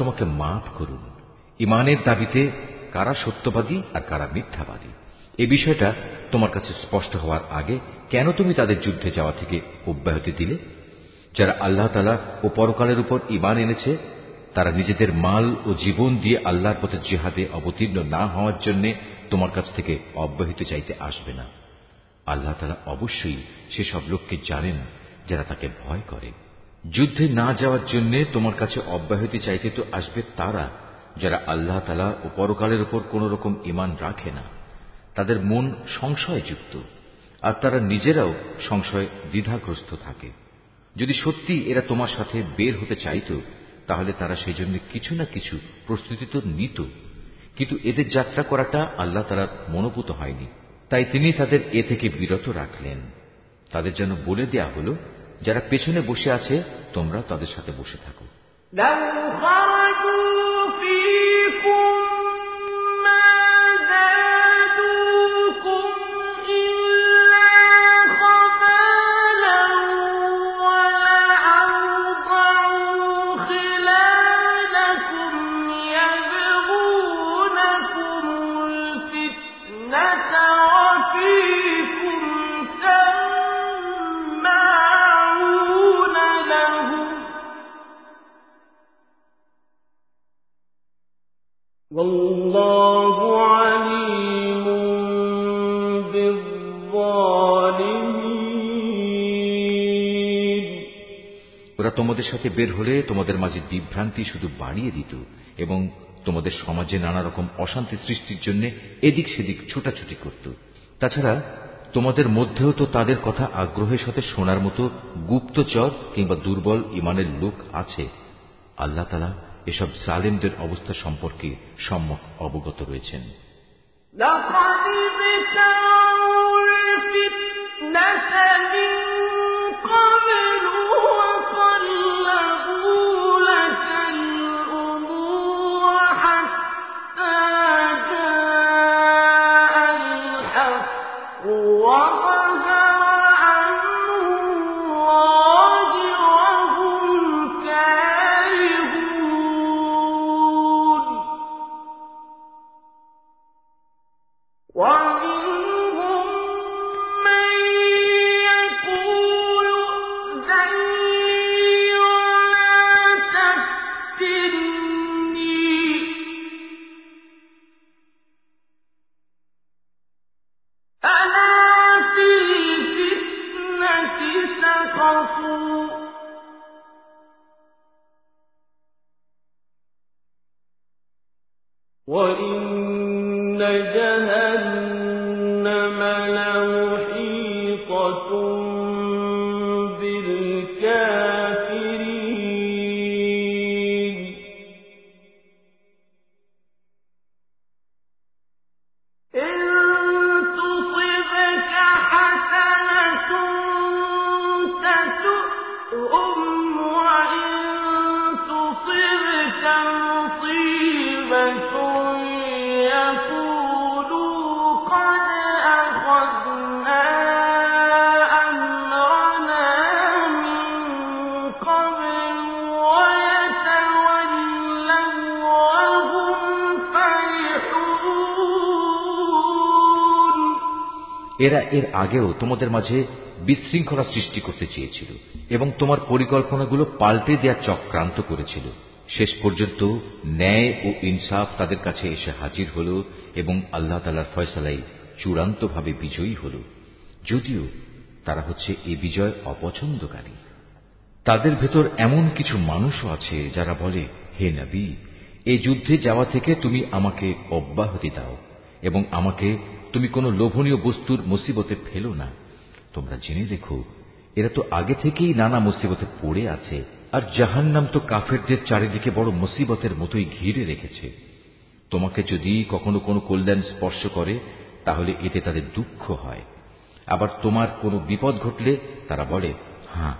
তোমাকে মাফ করুন। ইমানের দাবিতে কারা সত্যবাদী আর কারা মিথ্যাবাদী? এ বিষয়টা তোমার কাছে স্পষ্ট হওয়ার আগে কেন তুমি তাদের যুদ্ধে যাওয়া থেকে অব্যাহতি দিলে? যারা আল্লাহ তালা ও পরকালের উপর ইমান এনেছে, তারা নিজেদের মাল ও জীবন দিয়ে আল্লাহর পথে জিহাদে অবতীর্ণ না হওয়ার জন্য তোমার কাছ থেকে অব্যাহতি চাইতে আসবে না। আল্লাহ তালা অবশ্যই সেসব লোককে জানেন যারা তাকে ভয় করে। যুদ্ধে না যাওয়ার জন্য তোমার কাছে অব্যাহতি চাইতে তো আসবে তারা, যারা আল্লাহ তালা ও পরকালের উপর কোন রকম ইমান রাখে না। তাদের মন সংশয়যুক্ত, আর তারা নিজেরাও সংশয় দ্বিধাগ্রস্ত থাকে। যদি সত্যি এরা তোমার সাথে বের হতে চাইত, তাহলে তারা সেই জন্য কিছু না কিছু প্রস্তুতি তো নিত। কিন্তু এদের যাত্রা করাটা আল্লাহ তারা মনোভূত হয়নি। তাই তিনি তাদের এ থেকে বিরত রাখলেন। তাদের যেন বলে দেয়া হলো যারা পেছনে বসে আছে তোমরা তাদের সাথে বসে থাকো لو خرجوا فيكم ওরা তোমাদের সাথে বের হলে তোমাদের মাঝে বিভ্রান্তি শুধু বাড়িয়ে দিত এবং তোমাদের সমাজে নানা রকম অশান্তি সৃষ্টির জন্য এদিক সেদিক ছোটাছুটি করত তাছাড়া তোমাদের মধ্যেও তো তাদের কথা আগ্রহের সাথে শোনার মতো গুপ্তচর কিংবা দুর্বল ইমানের লোক আছে আল্লাহ তালা এসব জালেমদের অবস্থা সম্পর্কে সম্যক অবগত রয়েছেন لقد ابتغوا الفتنة من قبل এরা এর আগেও তোমাদের মাঝে বিশৃঙ্খলা সৃষ্টি করতে চেয়েছিল এবং তোমার পরিকল্পনাগুলো পাল্টে দেওয়ার চক্রান্ত করেছিল। শেষ পর্যন্ত ন্যায় ও ইনসাফ তাদের কাছে এসে হাজির হল এবং আল্লাহ তালার ফয়সালাই চূড়ান্তভাবে বিজয়ী হল। যদিও তারা হচ্ছে এ বিজয় অপছন্দকারী। তাদের ভেতর এমন কিছু মানুষও আছে যারা বলে, হে নবী এই যুদ্ধে যাওয়া থেকে তুমি আমাকে অব্যাহতি দাও এবং আমাকে তুমি কোনো লোভনীয় বস্তুর মুসিবতে ফেলো না। তোমরা জেনে রেখো, এরা তো আগে থেকেই নানা মুসিবতে পড়ে আছে, আর জাহান্নাম তো কাফেরদের চারিদিকে বড় মুসিবতের মতোই ঘিরে রেখেছে। তোমাকে যদি কখনো কোনো কল্যাণ স্পর্শ করে, তাহলে এতে তাদের দুঃখ হয়। আবার তোমার কোনো বিপদ ঘটলে তারা বলে হ্যাঁ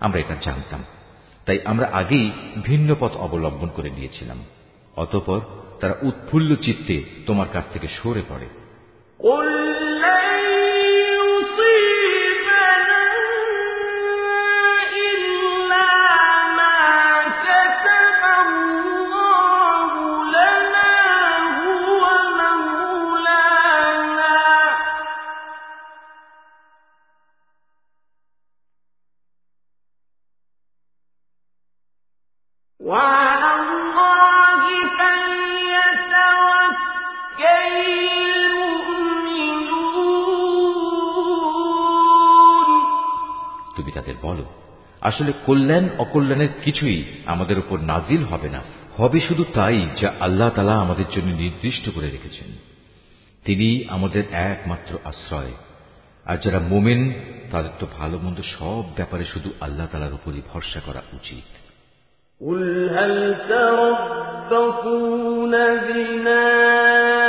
আমরা এটা জানতাম। তাই আমরা আগেই ভিন্ন পথ অবলম্বন করে নিয়েছিলাম। অতপর তারা উৎফুল্ল চিত্তে তোমার কাছ থেকে সরে পড়ে। قل আসলে কল্যাণ অকল্যাণের কিছুই আমাদের উপর নাজিল হবে না হবে শুধু তাই যা আল্লাহ তালা আমাদের জন্য নির্দিষ্ট করে রেখেছেন তিনি আমাদের একমাত্র আশ্রয় আর যারা মোমেন তাদের তো ভালো মন্দ সব ব্যাপারে শুধু আল্লাহ তালার উপরই ভরসা করা উচিত قل هل تربصون بنا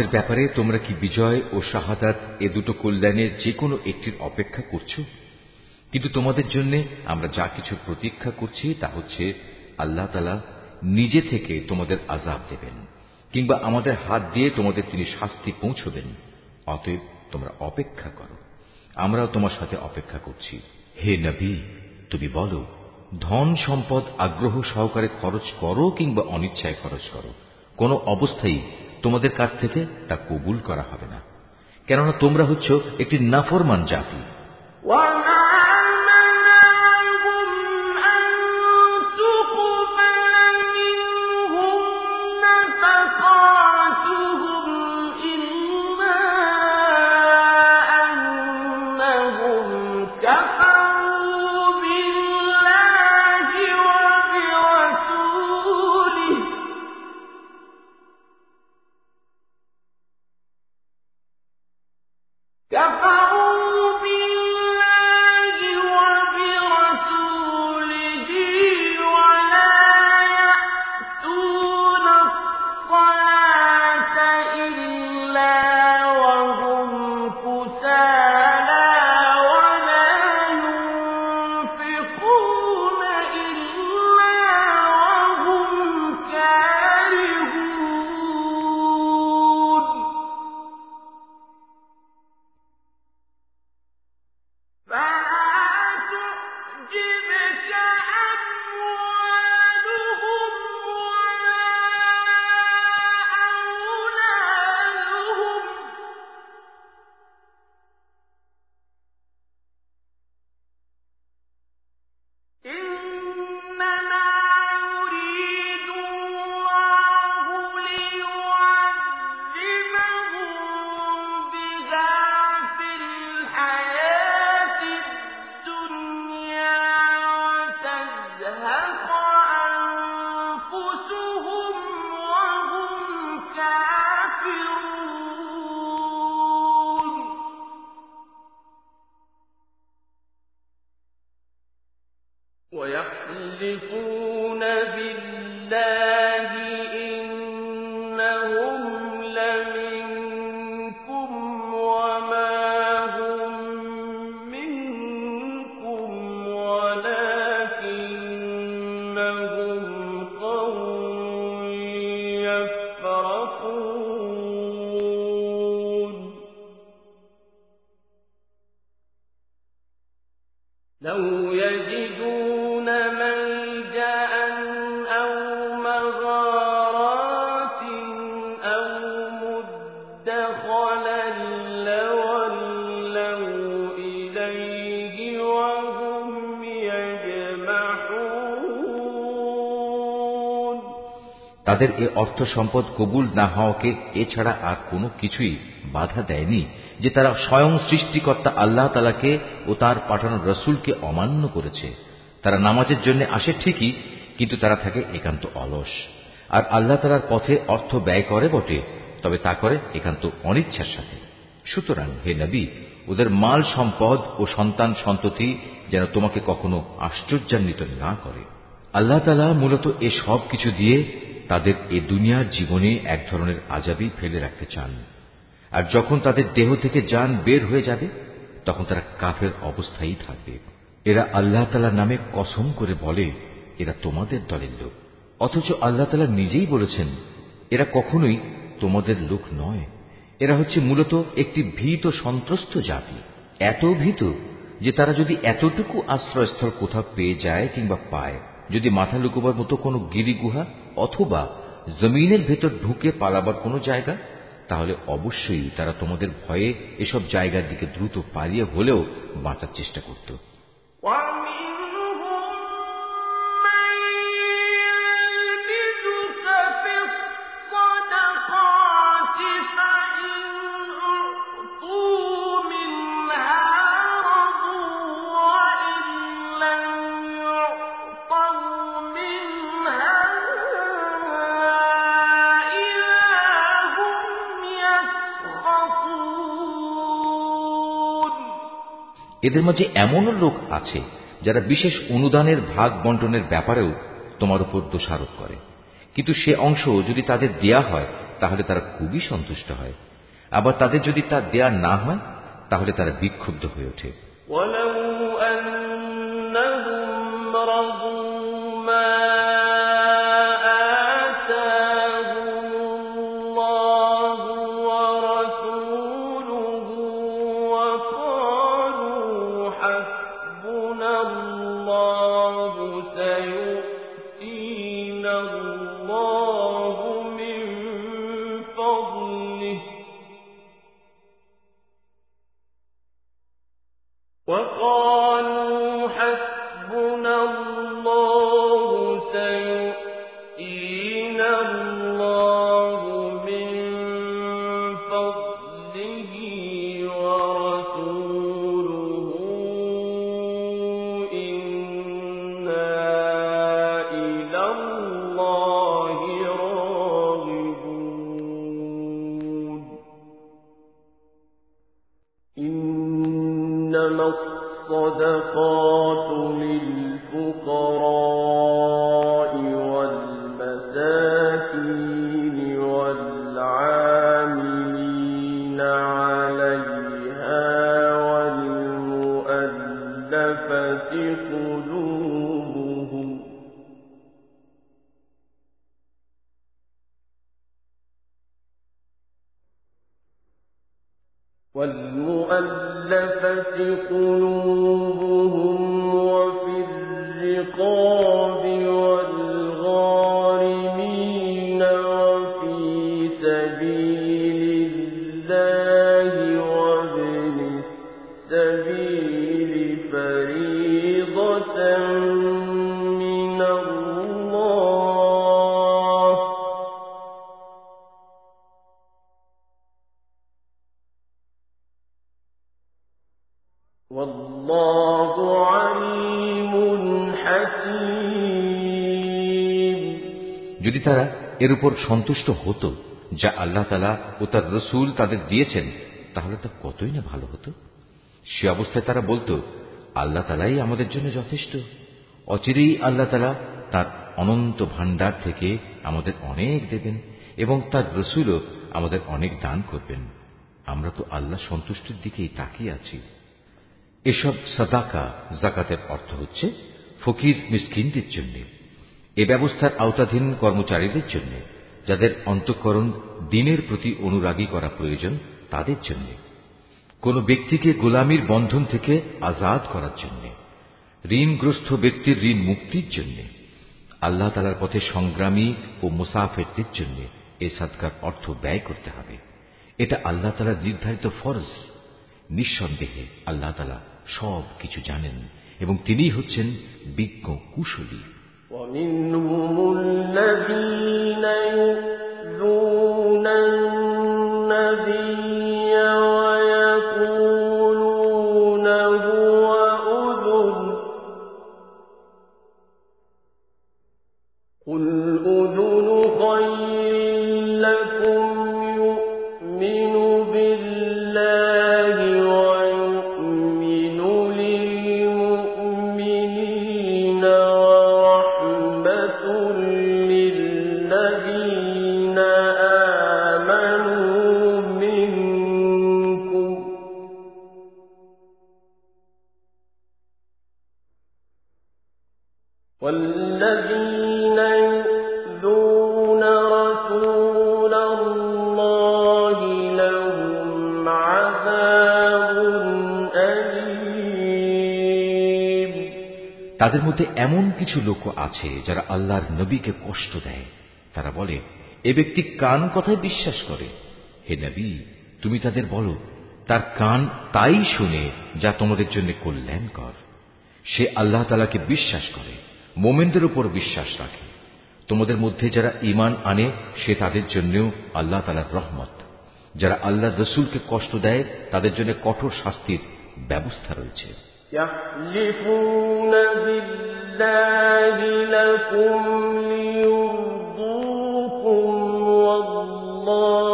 আমাদের ব্যাপারে তোমরা কি বিজয় ও শাহাদাত এ দুটো কল্যাণের যে কোনো একটির অপেক্ষা করছ? কিন্তু তোমাদের জন্য আমরা যা কিছু প্রতীক্ষা করছি তা হচ্ছে, আল্লাহ তালা নিজে থেকে তোমাদের আজাব দেবেন, কিংবা আমাদের হাত দিয়ে তোমাদের তিনি শাস্তি পৌঁছবেন। অতএব তোমরা অপেক্ষা করো। আমরাও তোমার সাথে অপেক্ষা করছি। হে নবী, তুমি বলো, ধন সম্পদ আগ্রহ সহকারে খরচ করো কিংবা অনিচ্ছায় খরচ করো? কোনো অবস্থায় তোমাদের কাছ থেকে তা কবুল করা হবে না। কেননা তোমরা হচ্ছ একটি নাফরমান জাতি। তাদের এ অর্থ সম্পদ কবুল না হওয়াকে এছাড়া আর কোনো কিছুই বাধা দেয়নি, যে তারা স্বয়ং সৃষ্টিকর্তা আল্লাহ তালাকে ও তার পাঠানো রসুলকে অমান্য করেছে। তারা নামাজের জন্য আসে ঠিকই, কিন্তু তারা থাকে একান্ত অলস। আর আল্লাহ তালার পথে অর্থ ব্যয় করে বটে, তবে তা করে একান্ত অনিচ্ছার সাথে। সুতরাং হে নবী, ওদের মাল সম্পদ ও সন্তান সন্ততি যেন তোমাকে কখনো আশ্চর্যান্বিত না করে। আল্লাহ তালা মূলত এ সব কিছু দিয়ে তাদের এ দুনিয়ার জীবনে এক ধরনের আজাবি ফেলে রাখতে চান। আর যখন তাদের দেহ থেকে যান বের হয়ে যাবে, তখন তারা কাফের অবস্থায় থাকবে। এরা আল্লাহ তালার নামে কসম করে বলে, এরা তোমাদের দলের লোক। অথচ আল্লাহ তালা নিজেই বলেছেন, এরা কখনোই তোমাদের লোক নয়। এরা হচ্ছে মূলত একটি ভীত সন্ত্রস্ত জাতি। এত ভীত যে তারা যদি এতটুকু আশ্রয়স্থল কোথাও পেয়ে যায় কিংবা পায়, যদি মাথা লুকোবার মতো কোনো গিরিগুহা অথবা জমিনের ভেতর ঢুকে পালাবার কোনো জায়গা? তাহলে অবশ্যই তারা তোমাদের ভয়ে এসব জায়গার দিকে দ্রুত পালিয়ে হলেও বাঁচার চেষ্টা করত। এদের মাঝে এমনও লোক আছে যারা বিশেষ অনুদানের ভাগ বন্টনের ব্যাপারেও তোমার উপর দোষারোপ করে। কিন্তু সে অংশ যদি তাদের দেয়া হয়, তাহলে তারা খুবই সন্তুষ্ট হয়। আবার তাদের যদি তা দেয়া না হয়, তাহলে তারা বিক্ষুব্ধ হয়ে ওঠে। এর উপর সন্তুষ্ট হতো যা আল্লাহ তালা ও তার রসুল তাদের দিয়েছেন, তাহলে তা কতই না ভালো হতো? সে অবস্থায় তারা বলতো, আল্লাহ তালাই আমাদের জন্য যথেষ্ট। অচিরেই আল্লাহ তালা তার অনন্ত ভাণ্ডার থেকে আমাদের অনেক দেবেন এবং তার রসুলও আমাদের অনেক দান করবেন। আমরা তো আল্লাহ সন্তুষ্টির দিকেই তাকিয়ে আছি। এসব সাদাকা জাকাতের অর্থ হচ্ছে ফকির মিসকিনদের জন্য। এ ব্যবস্থার আওতাধীন কর্মচারীদের জন্য, যাদের অন্তঃকরণ দিনের প্রতি অনুরাগী করা প্রয়োজন তাদের জন্য। কোন ব্যক্তিকে গোলামির বন্ধন থেকে আজাদ করার জন্য, ঋণগ্রস্ত ব্যক্তির ঋণ মুক্তির জন্য, আল্লাহ তালার পথে সংগ্রামী ও মুসাফেরদের জন্য এ সাদকার অর্থ ব্যয় করতে হবে। এটা আল্লাহ তালার নির্ধারিত ফরজ। নিঃসন্দেহে আল্লাহ তালা সব কিছু জানেন এবং তিনিই হচ্ছেন বিজ্ঞ কুশলী। منهم الذين يؤمنون কিছু লোক আছে যারা আল্লাহর নবীকে কষ্ট দেয়। তারা বলে, এ ব্যক্তি কান কথায় বিশ্বাস করে। হে নবী, তুমি তাদের বলো, তার কান তাই শুনে যা তোমাদের জন্য কল্যাণকর। সে আল্লাহ তালাকে বিশ্বাস করে, মোমেনদের উপর বিশ্বাস রাখে। তোমাদের মধ্যে যারা ইমান আনে, সে তাদের জন্যও আল্লাহ তালার রহমত। যারা আল্লাহ রসুলকে কষ্ট দেয়, তাদের জন্য কঠোর শাস্তির ব্যবস্থা রয়েছে। يحلفون بالله لكم ليرضوكم والله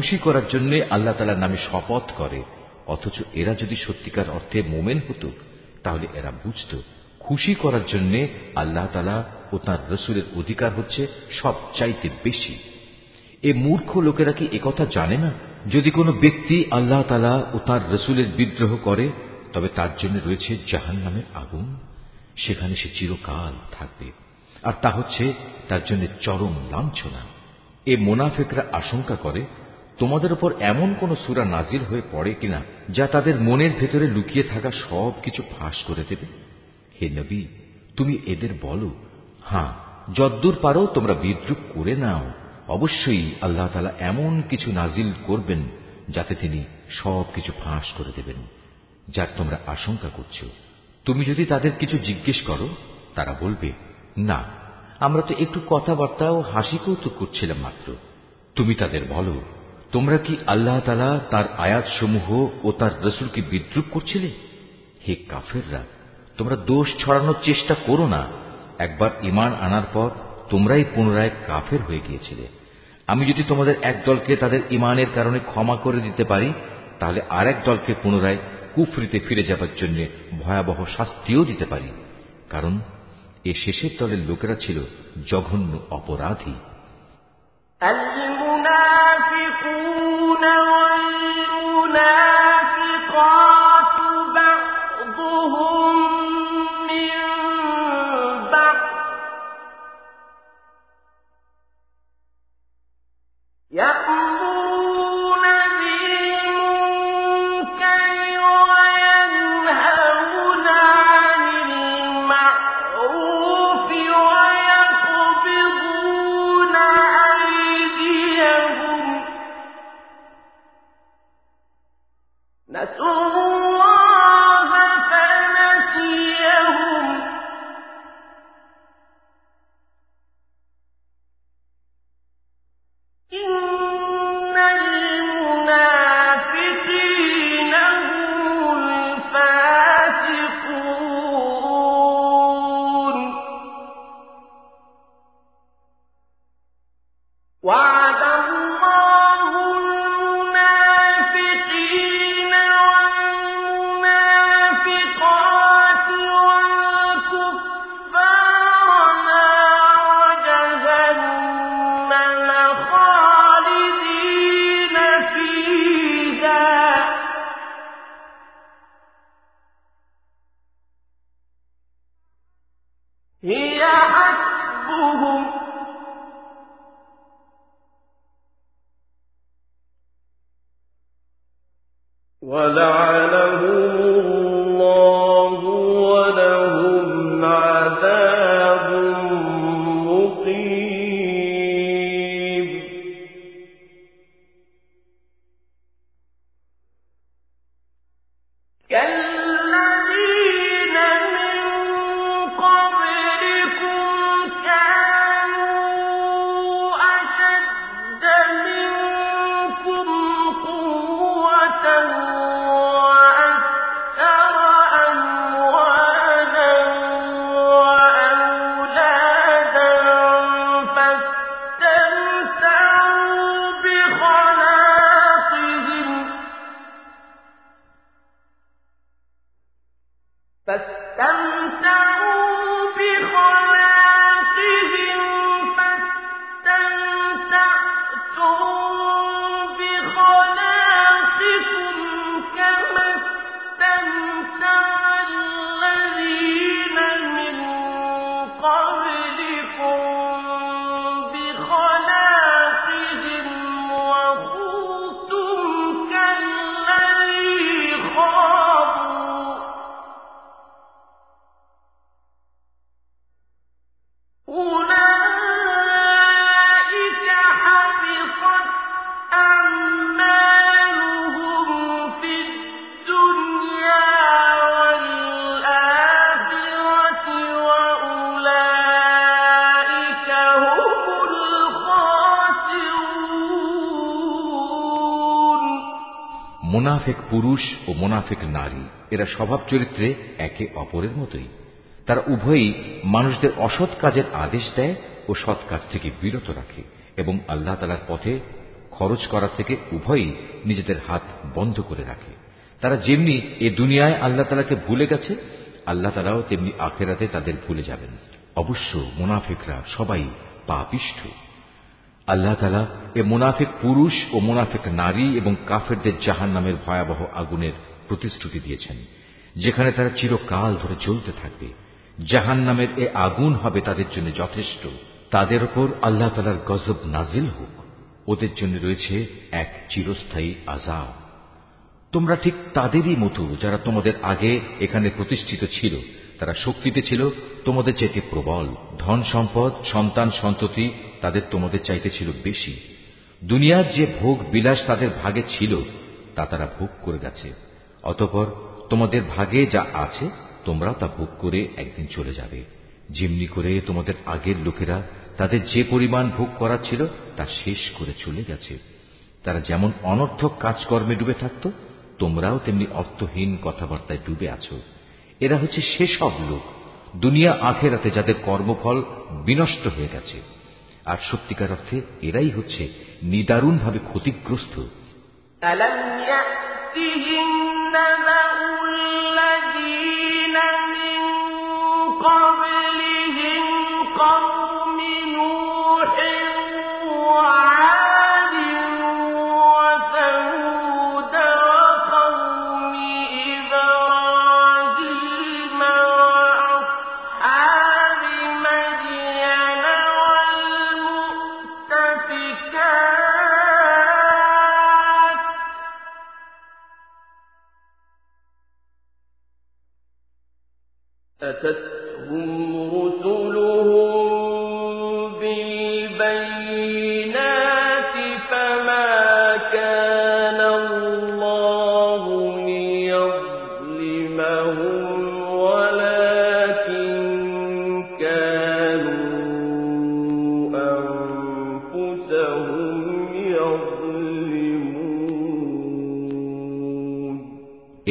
খুশি করার জন্য আল্লাহ তালার নামে শপথ করে, অথচ এরা যদি সত্যিকার অর্থে মোমেন হতো, তাহলে এরা বুঝত, খুশি করার জন্য আল্লাহ তালা ও তাঁর রসুলের অধিকার হচ্ছে সব চাইতে বেশি। এ মূর্খ লোকেরা কি একথা জানে না? যদি কোনো ব্যক্তি আল্লাহ তালা ও তাঁর রসুলের বিদ্রোহ করে, তবে তার জন্য রয়েছে জাহান নামের আগুন। সেখানে সে চিরকাল থাকবে। আর তা হচ্ছে তার জন্য চরম লাঞ্ছনা। এ মোনাফেকরা আশঙ্কা করে তোমাদের উপর এমন কোন সুরা নাজিল হয়ে পড়ে কিনা যা তাদের মনের ভেতরে লুকিয়ে থাকা সব কিছু ফাঁস করে দেবে? হে নবী, তুমি এদের বলো হ্যাঁ যদ্দূর পারো তোমরা বিদ্রুপ করে নাও। অবশ্যই আল্লাহ তালা এমন কিছু নাজিল করবেন যাতে তিনি সব কিছু ফাঁস করে দেবেন। যার তোমরা আশঙ্কা করছ। তুমি যদি তাদের কিছু জিজ্ঞেস করো, তারা বলবে, না, আমরা তো একটু কথাবার্তা ও হাসি কৌতুক করছিলাম মাত্র। তুমি তাদের বলো তোমরা কি আল্লাহ তালা তার আয়াতসমূহ ও তার রসুলকে বিদ্রুপ করছিলে? হে কাফেররা, তোমরা দোষ ছড়ানোর চেষ্টা করো না। একবার ইমান আনার পর তোমরাই পুনরায় কাফের হয়ে গিয়েছিলে। আমি যদি তোমাদের এক দলকে তাদের ইমানের কারণে ক্ষমা করে দিতে পারি, তাহলে আরেক দলকে পুনরায় কুফরিতে ফিরে যাবার জন্য ভয়াবহ শাস্তিও দিতে পারি। কারণ এ শেষের দলের লোকেরা ছিল জঘন্য অপরাধী। وَالْمُنَافِقِينَ মোনাফেক পুরুষ ও মোনাফেক নারী, এরা স্বভাব চরিত্রে একে অপরের মতোই। তারা উভয়ই মানুষদের অসৎ কাজের আদেশ দেয় ও সৎ কাজ থেকে বিরত রাখে এবং আল্লাহ তালার পথে খরচ করা থেকে উভয়ই নিজেদের হাত বন্ধ করে রাখে। তারা যেমনি এ দুনিয়ায় আল্লাহ তালাকে ভুলে গেছে, আল্লাহ তালাও তেমনি আখেরাতে তাদের ভুলে যাবেন। অবশ্য মুনাফিকরা সবাই পাপিষ্ঠ। আল্লাহ তালা এ মুনাফিক পুরুষ ও মুনাফিক নারী এবং কাফেরদের জাহান নামের ভয়াবহ আগুনের প্রতিশ্রুতি দিয়েছেন, যেখানে তারা চিরকাল ধরে চলতে থাকবে। জাহান নামের এ আগুন হবে তাদের জন্য যথেষ্ট। তাদের ওপর আল্লাহ তালার গজব নাজিল হোক। ওদের জন্য রয়েছে এক চিরস্থায়ী আজাব তোমরা ঠিক তাদেরই মতো যারা তোমাদের আগে এখানে প্রতিষ্ঠিত ছিল, তারা শক্তিতে ছিল, তোমাদের চাইতে প্রবল। ধন সম্পদ, সন্তান সন্ততি তাদের তোমাদের চাইতে ছিল বেশি। দুনিয়ার যে ভোগ বিলাস তাদের ভাগে ছিল, তা তারা ভোগ করে গেছে। অতপর তোমাদের ভাগে যা আছে তোমরা তা ভোগ করে একদিন চলে যাবে। যেমনি করে তোমাদের আগের লোকেরা তাদের যে পরিমাণ ভোগ করা ছিল, তা শেষ করে চলে গেছে। তারা যেমন অনর্থক কাজকর্মে ডুবে থাকত, তোমরাও তেমনি অর্থহীন কথাবার্তায় ডুবে আছো। এরা হচ্ছে সেসব লোক। দুনিয়া আখেরাতে যাদের কর্মফল বিনষ্ট হয়ে গেছে। আর সত্যিকার অর্থে এরাই হচ্ছে নিদারুণভাবে ক্ষতিগ্রস্ত ألم يأتهم نبأ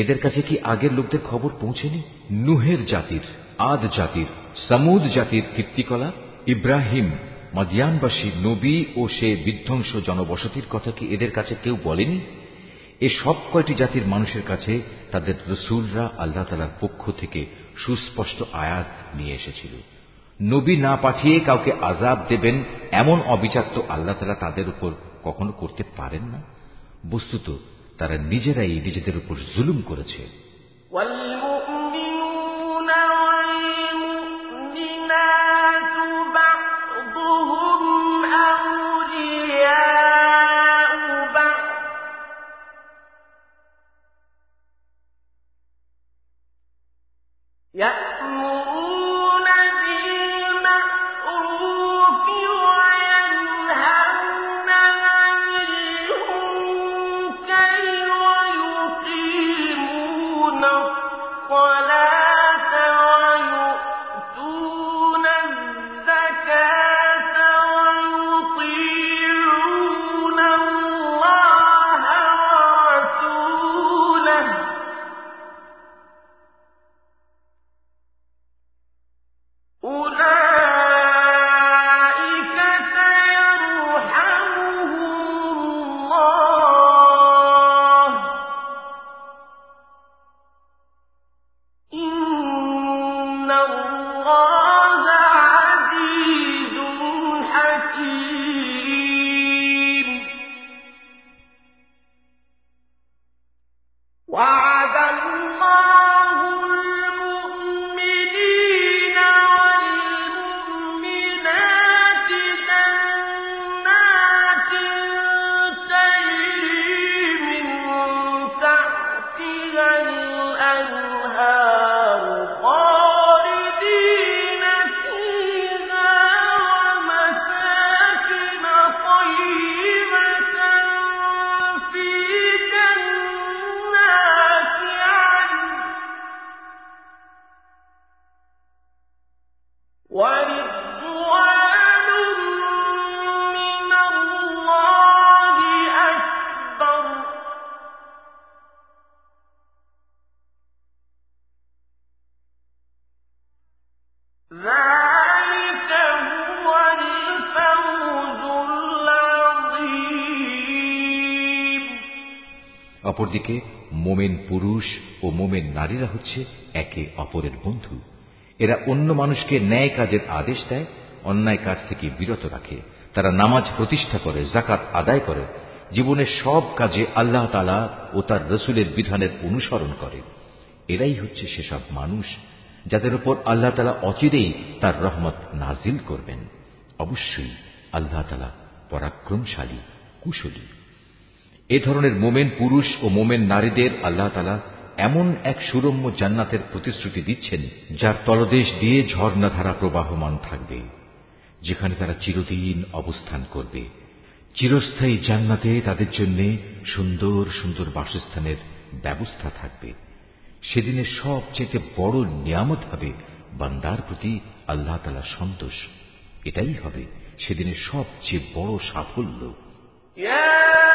এদের কাছে কি আগের লোকদের খবর পৌঁছেনি? নুহের জাতির, আদ জাতির, সামুদ জাতির কীর্তিকলা, ইব্রাহিম, মাদিয়ানবাসী, নবী ও সে বিধ্বংস জনবসতির কথা কি এদের কাছে কেউ বলেনি? এ সব কয়টি জাতির মানুষের কাছে তাদের রসুলরা আল্লাহ তালার পক্ষ থেকে সুস্পষ্ট আয়াত নিয়ে এসেছিল। নবী না পাঠিয়ে কাউকে আজাব দেবেন এমন অবিচার তো আল্লাহ তালা তাদের উপর কখনো করতে পারেন না। বস্তুত তারা নিজেরাই নিজেদের উপর জুলুম করেছে। অপরদিকে মোমেন পুরুষ ও মোমেন নারীরা হচ্ছে একে অপরের বন্ধু। এরা অন্য মানুষকে ন্যায় কাজের আদেশ দেয়, অন্যায় কাজ থেকে বিরত রাখে। তারা নামাজ প্রতিষ্ঠা করে জাকাত আদায় করে। জীবনের সব কাজে আল্লাহ তালা ও তার রসুলের বিধানের অনুসরণ করে। এরাই হচ্ছে সেসব মানুষ যাদের উপর আল্লাহ তালা অচিরেই তার রহমত নাজিল করবেন। অবশ্যই আল্লাহ তালা পরাক্রমশালী, কুশলী। এ ধরনের মোমেন পুরুষ ও মোমেন নারীদের আল্লাহ তালা এমন এক সুরম্য জান্নাতের প্রতিশ্রুতি দিচ্ছেন, যার তলদেশ দিয়ে ঝর্ণাধারা প্রবাহমান থাকবে, যেখানে তারা চিরদিন অবস্থান করবে। চিরস্থায়ী জান্নাতে তাদের জন্য সুন্দর সুন্দর বাসস্থানের ব্যবস্থা থাকবে। সেদিনের সবচেয়ে বড় নিয়ামত হবে বান্দার প্রতি আল্লাহ তালা সন্তোষ। এটাই হবে সেদিনের সবচেয়ে বড় সাফল্য। يا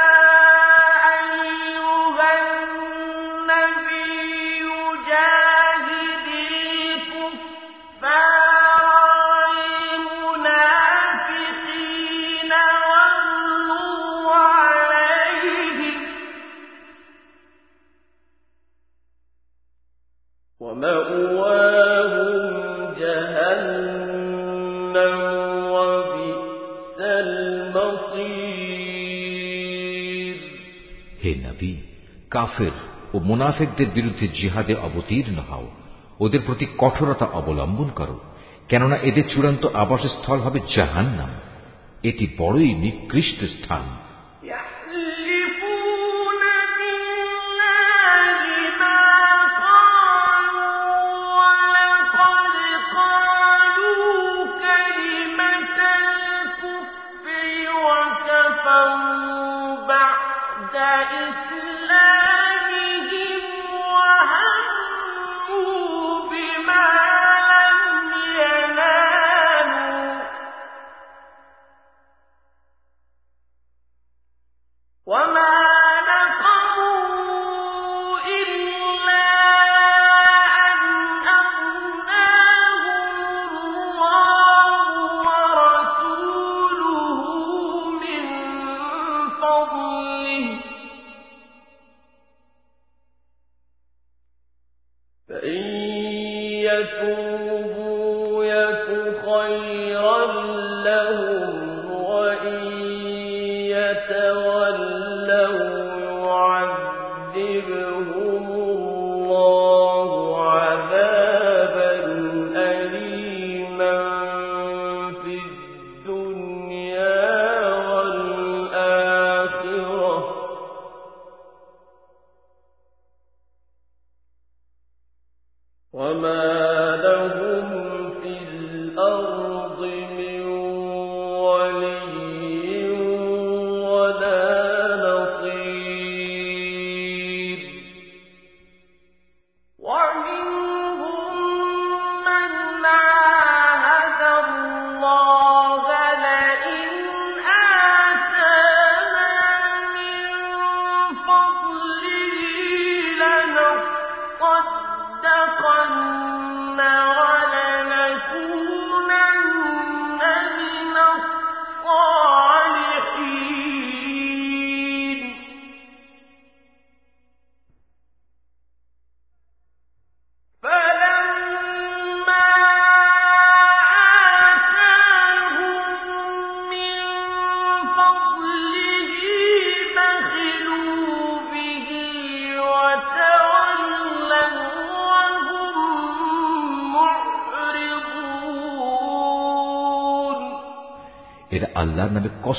ও মুনাফেকদের বিরুদ্ধে জিহাদে অবতীর্ণ হও। ওদের প্রতি কঠোরতা অবলম্বন করো, কেননা এদের চূড়ান্ত আবাসস্থল হবে জাহান্নাম। এটি বড়ই নিকৃষ্ট স্থান।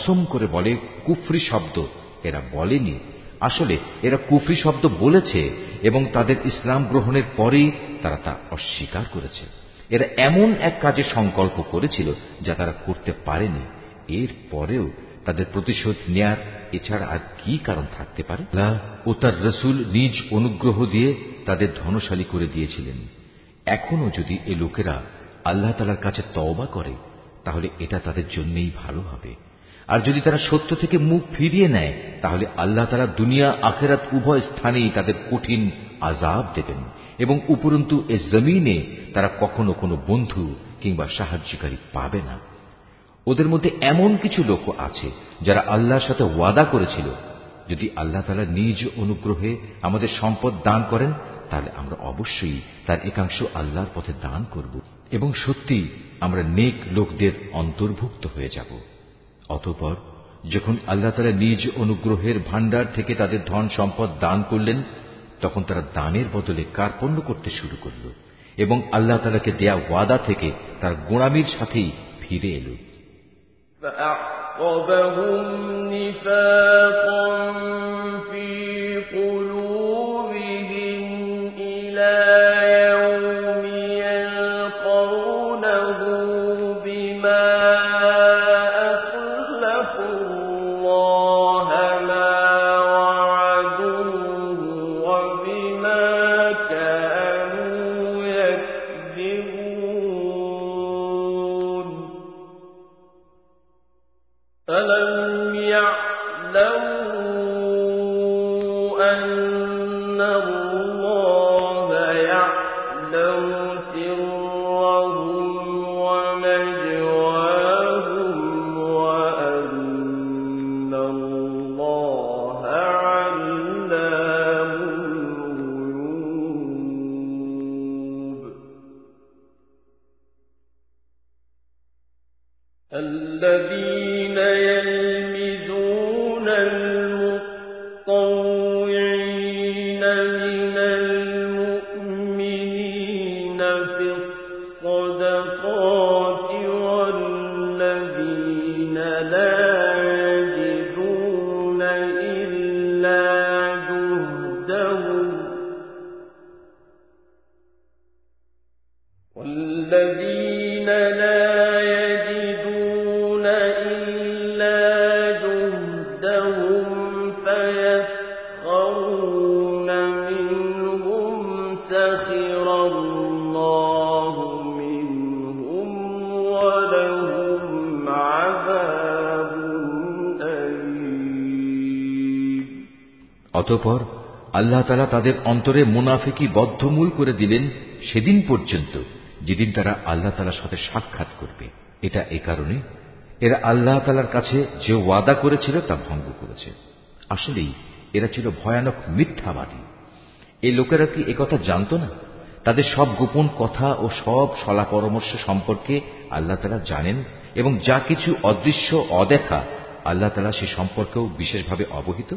কসম করে বলে কুফরি শব্দ। এরা বলেনি। আসলে এরা কুফরি শব্দ বলেছে এবং তাদের ইসলাম গ্রহণের পরেই তারা তা অস্বীকার করেছে। এরা এমন এক কাজে সংকল্প করেছিল যা তারা করতে পারেনি। এর পরেও তাদের প্রতিশোধ নেয়ার এছাড়া আর কি কারণ থাকতে পারে? ও তার রসুল নিজ অনুগ্রহ দিয়ে তাদের ধনশালী করে দিয়েছিলেন। এখনও যদি এ লোকেরা আল্লাহ তালার কাছে তওবা করে, তাহলে এটা তাদের জন্যই ভালো হবে। আর যদি তারা সত্য থেকে মুখ ফিরিয়ে নেয়, তাহলে আল্লাহ তালা দুনিয়া আখেরাত উভয় স্থানেই তাদের কঠিন আজাব দেবেন এবং উপরন্তু এ জমিনে তারা কখনো কোনো বন্ধু কিংবা সাহায্যকারী পাবে না। ওদের মধ্যে এমন কিছু লোক আছে যারা আল্লাহর সাথে ওয়াদা করেছিল, যদি আল্লাহ তালা নিজ অনুগ্রহে আমাদের সম্পদ দান করেন, তাহলে আমরা অবশ্যই তার একাংশ আল্লাহর পথে দান করব এবং সত্যি আমরা নেক লোকদের অন্তর্ভুক্ত হয়ে যাব। অতপর যখন আল্লাহ তালা নিজ অনুগ্রহের ভাণ্ডার থেকে তাদের ধন সম্পদ দান করলেন তখন তারা দানের বদলে কার্পণ্য করতে শুরু করল এবং আল্লাহ তালাকে দেয়া ওয়াদা থেকে তার গোড়ামির সাথেই ফিরে এলো فأعقبهم نفاقا ألم يعلموا أن অতপর আল্লাহ তালা তাদের অন্তরে মুনাফিকি বদ্ধমূল করে দিলেন সেদিন পর্যন্ত, যেদিন তারা আল্লাহ তালার সাথে সাক্ষাৎ করবে। এটা এ কারণে এরা আল্লাহ তালার কাছে যে ওয়াদা করেছিল তা ভঙ্গ করেছে। আসলেই এরা ছিল ভয়ানক মিথ্যাবাদী। এই লোকেরা কি একথা জানত না? তাদের সব গোপন কথা ও সব সলা পরামর্শ সম্পর্কে আল্লাহ তালা জানেন এবং যা কিছু অদৃশ্য, অদেখা আল্লাহ তালা সে সম্পর্কেও বিশেষভাবে অবহিত?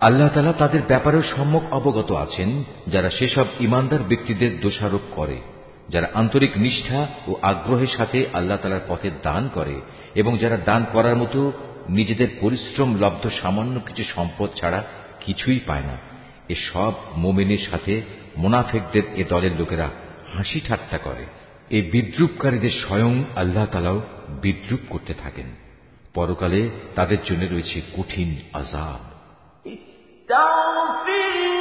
আল্লাহ তালা তাদের ব্যাপারেও সম্যক অবগত আছেন যারা সেসব ইমানদার ব্যক্তিদের দোষারোপ করে, যারা আন্তরিক নিষ্ঠা ও আগ্রহের সাথে আল্লাহ তালার পথে দান করে এবং যারা দান করার মতো নিজেদের পরিশ্রম লব্ধ সামান্য কিছু সম্পদ ছাড়া কিছুই পায় না। এ সব মোমেনের সাথে মোনাফেকদের এ দলের লোকেরা হাসি ঠাট্টা করে। এই বিদ্রুপকারীদের স্বয়ং আল্লাহ তালাও বিদ্রুপ করতে থাকেন। পরকালে তাদের জন্য রয়েছে কঠিন আজাব استغفر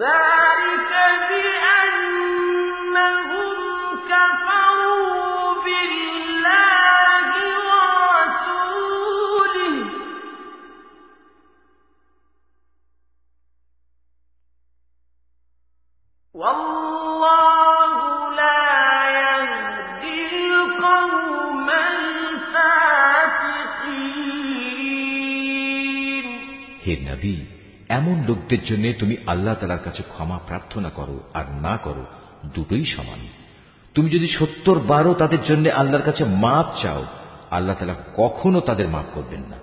ذلك এমন লোকদের জন্য তুমি আল্লাহ তালার কাছে ক্ষমা প্রার্থনা করো আর না করো, দুটোই সমান। তুমি যদি সত্তর বারও তাদের জন্য আল্লাহর কাছে মাপ চাও, আল্লাহ তালা কখনো তাদের মাফ করবেন না।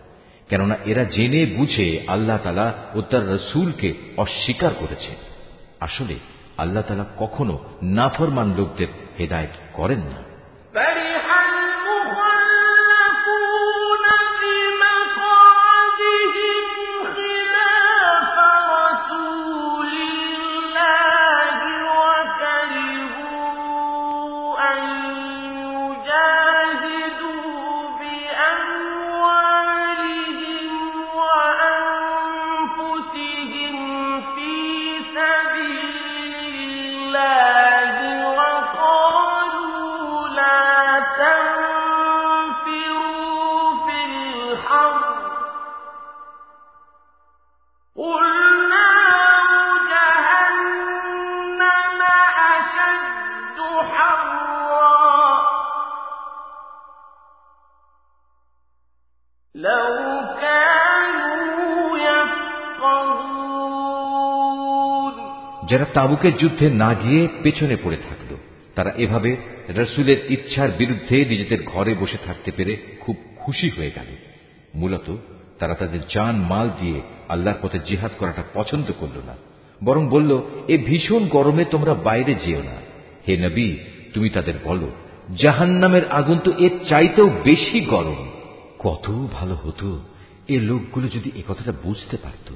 কেননা এরা জেনে বুঝে আল্লাহ তালা ও তার রসুলকে অস্বীকার করেছে। আসলে আল্লাহ তালা কখনো নাফরমান লোকদের হেদায়ত করেন না। যারা তাবুকের যুদ্ধে না গিয়ে পেছনে পড়ে থাকল তারা এভাবে রসুলের ইচ্ছার বিরুদ্ধে নিজেদের ঘরে বসে থাকতে পেরে খুব খুশি হয়ে গেল। মূলত তারা তাদের জান মাল দিয়ে আল্লাহর পথে জিহাদ করাটা পছন্দ করল না, বরং বলল, এ ভীষণ গরমে তোমরা বাইরে যেও না। হে নবী, তুমি তাদের বলো, জাহান্নামের আগুন তো এর চাইতেও বেশি গরম। কত ভালো হতো এ লোকগুলো যদি একথাটা বুঝতে পারত।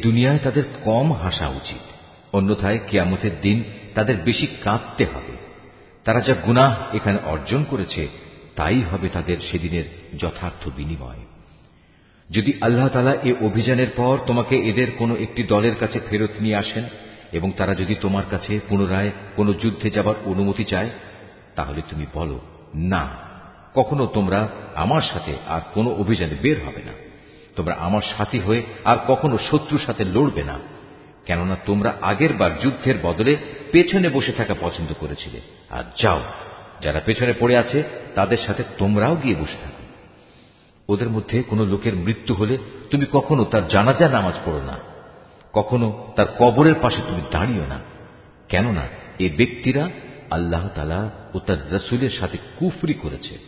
দুনিয়ায় তাদের কম হাসা উচিত। অন্যথায় কিয়ামতের দিন তাদের বেশি কাঁদতে হবে। তারা যা গুনাহ এখানে অর্জন করেছে, তাই হবে তাদের সেদিনের যথার্থ বিনিময়। যদি আল্লাহ তালা এ অভিযানের পর তোমাকে এদের কোনো একটি দলের কাছে ফেরত নিয়ে আসেন এবং তারা যদি তোমার কাছে পুনরায় কোনো যুদ্ধে যাবার অনুমতি চায়, তাহলে তুমি বলো, না, কখনো তোমরা আমার সাথে আর কোনো অভিযানে বের হবে না। তোমরা আমার সাথী হয়ে আর কখনো শত্রুর সাথে লড়বে না। কেননা তোমরা আগের বার যুদ্ধের বদলে পেছনে বসে থাকা পছন্দ করেছিলে। আর যাও, যারা পেছনে পড়ে আছে, তাদের সাথে তোমরাও গিয়ে বসে থাকো। ওদের মধ্যে কোনো লোকের মৃত্যু হলে তুমি কখনো তার জানাজা নামাজ পড়ো না। কখনো তার কবরের পাশে তুমি দাঁড়িও না। কেননা এ ব্যক্তিরা আল্লাহ তালা ও তার রসুলের সাথে কুফরি করেছে।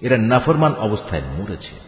এরা নাফরমান অবস্থায় মরেছে।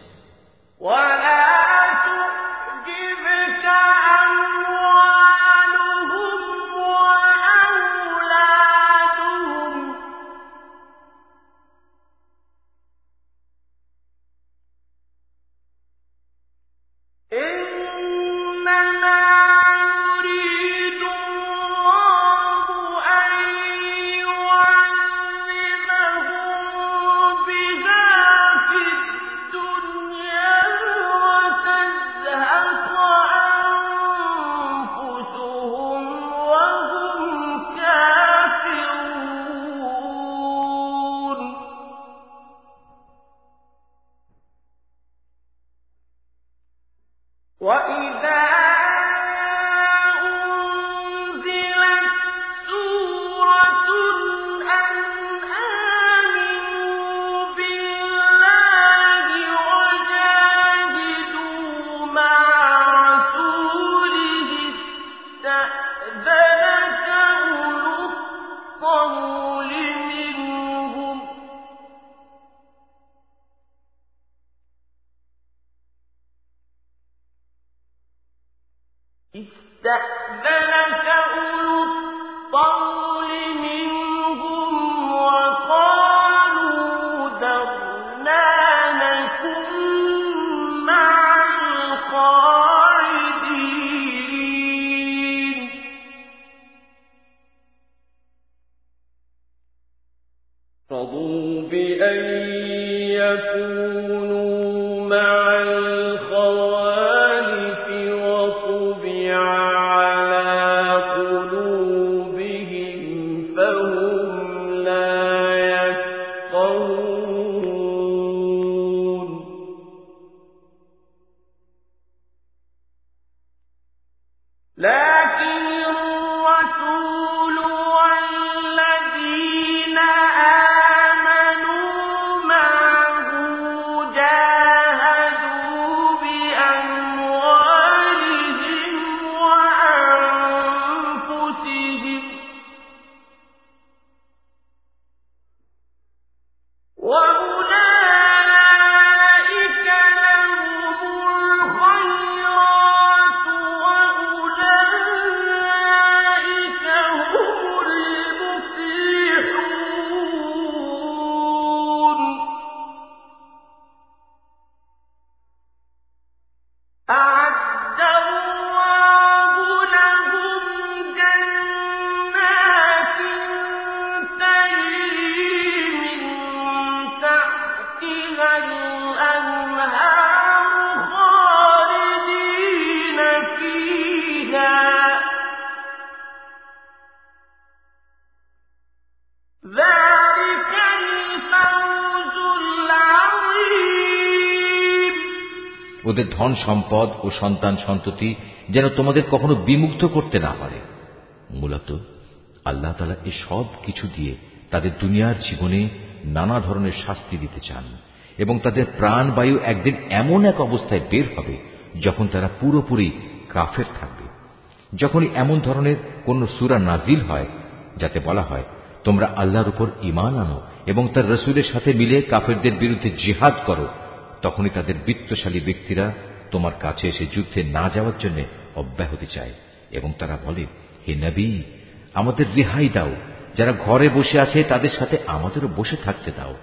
ধন সম্পদ ও সন্তান সন্ততি যেন তোমাদের কখনো বিমুগ্ধ করতে না পারে। মূলত আল্লাহ তালা এ সব কিছু দিয়ে তাদের দুনিয়ার জীবনে নানা ধরনের শাস্তি দিতে চান এবং তাদের প্রাণবায়ু একদিন এমন এক অবস্থায় বের হবে যখন তারা পুরোপুরি কাফের থাকবে। যখনই এমন ধরনের কোন সুরা নাজিল হয়, যাতে বলা হয়, তোমরা আল্লাহর উপর ইমান আনো এবং তার রসুলের সাথে মিলে কাফেরদের বিরুদ্ধে জিহাদ করো, তখনই তাদের বিত্তশালী ব্যক্তিরা তোমার কাছে এসে যুদ্ধে না যাওয়ার জন্য অব্যাহতি চায় এবং তারা বলে, হে নবী, আমাদের রেহাই দাও। যারা ঘরে বসে আছে, তাদের সাথে আমাদেরও বসে থাকতে দাও।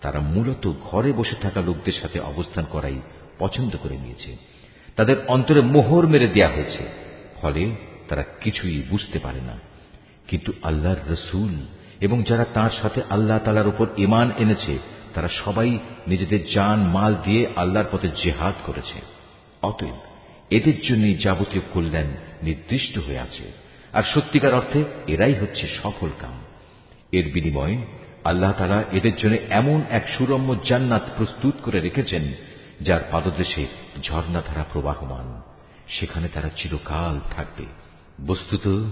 তারা মূলত ঘরে বসে থাকা লোকদের সাথে অবস্থান করাই পছন্দ করে নিয়েছে। তাদের অন্তরে মোহর মেরে দেয়া হয়েছে। ফলে তারা কিছুই বুঝতে পারে না। কিন্তু আল্লাহর রসুল এবং যারা তার সাথে আল্লাহ তালার উপর ইমান এনেছে, তারা সবাই নিজেদের জান মাল দিয়ে আল্লাহর পথে জেহাদ করেছে। অতএব এদের জন্যই যাবতীয় কল্যাণ নির্দিষ্ট হয়ে আছে। আর সত্যিকার অর্থে এরাই হচ্ছে সফল কাম। এর বিনিময়ে আল্লাহ তালা এদের জন্য এমন এক সুরম্য জান্নাত প্রস্তুত করে রেখেছেন, যার পাদদেশে ঝর্ণাধারা প্রবাহমান। সেখানে তারা চিরকাল থাকবে। বস্তুত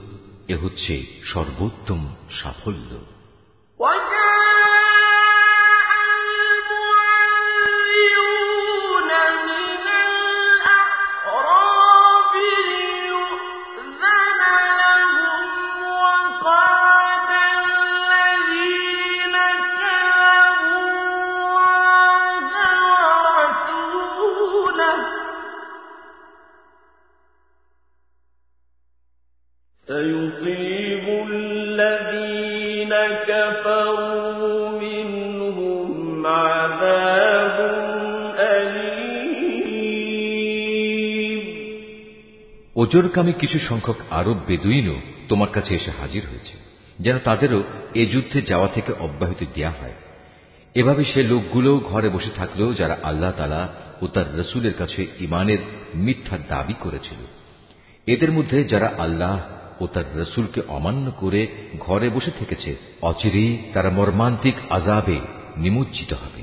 এ হচ্ছে সর্বোত্তম সাফল্য। ওজরকামী কিছু সংখ্যক আরব বেদুইনও তোমার কাছে এসে হাজির হয়েছে, যেন তাদেরও এ যুদ্ধে যাওয়া থেকে অব্যাহতি দেয়া হয়। এভাবে সে লোকগুলো ঘরে বসে থাকলেও যারা আল্লাহ তালা ও তার রসুলের কাছে ইমানের মিথ্যা দাবি করেছিল, এদের মধ্যে যারা আল্লাহ ও তার রসুলকে অমান্য করে ঘরে বসে থেকেছে, অচিরেই তারা মর্মান্তিক আজাবে নিমজ্জিত হবে।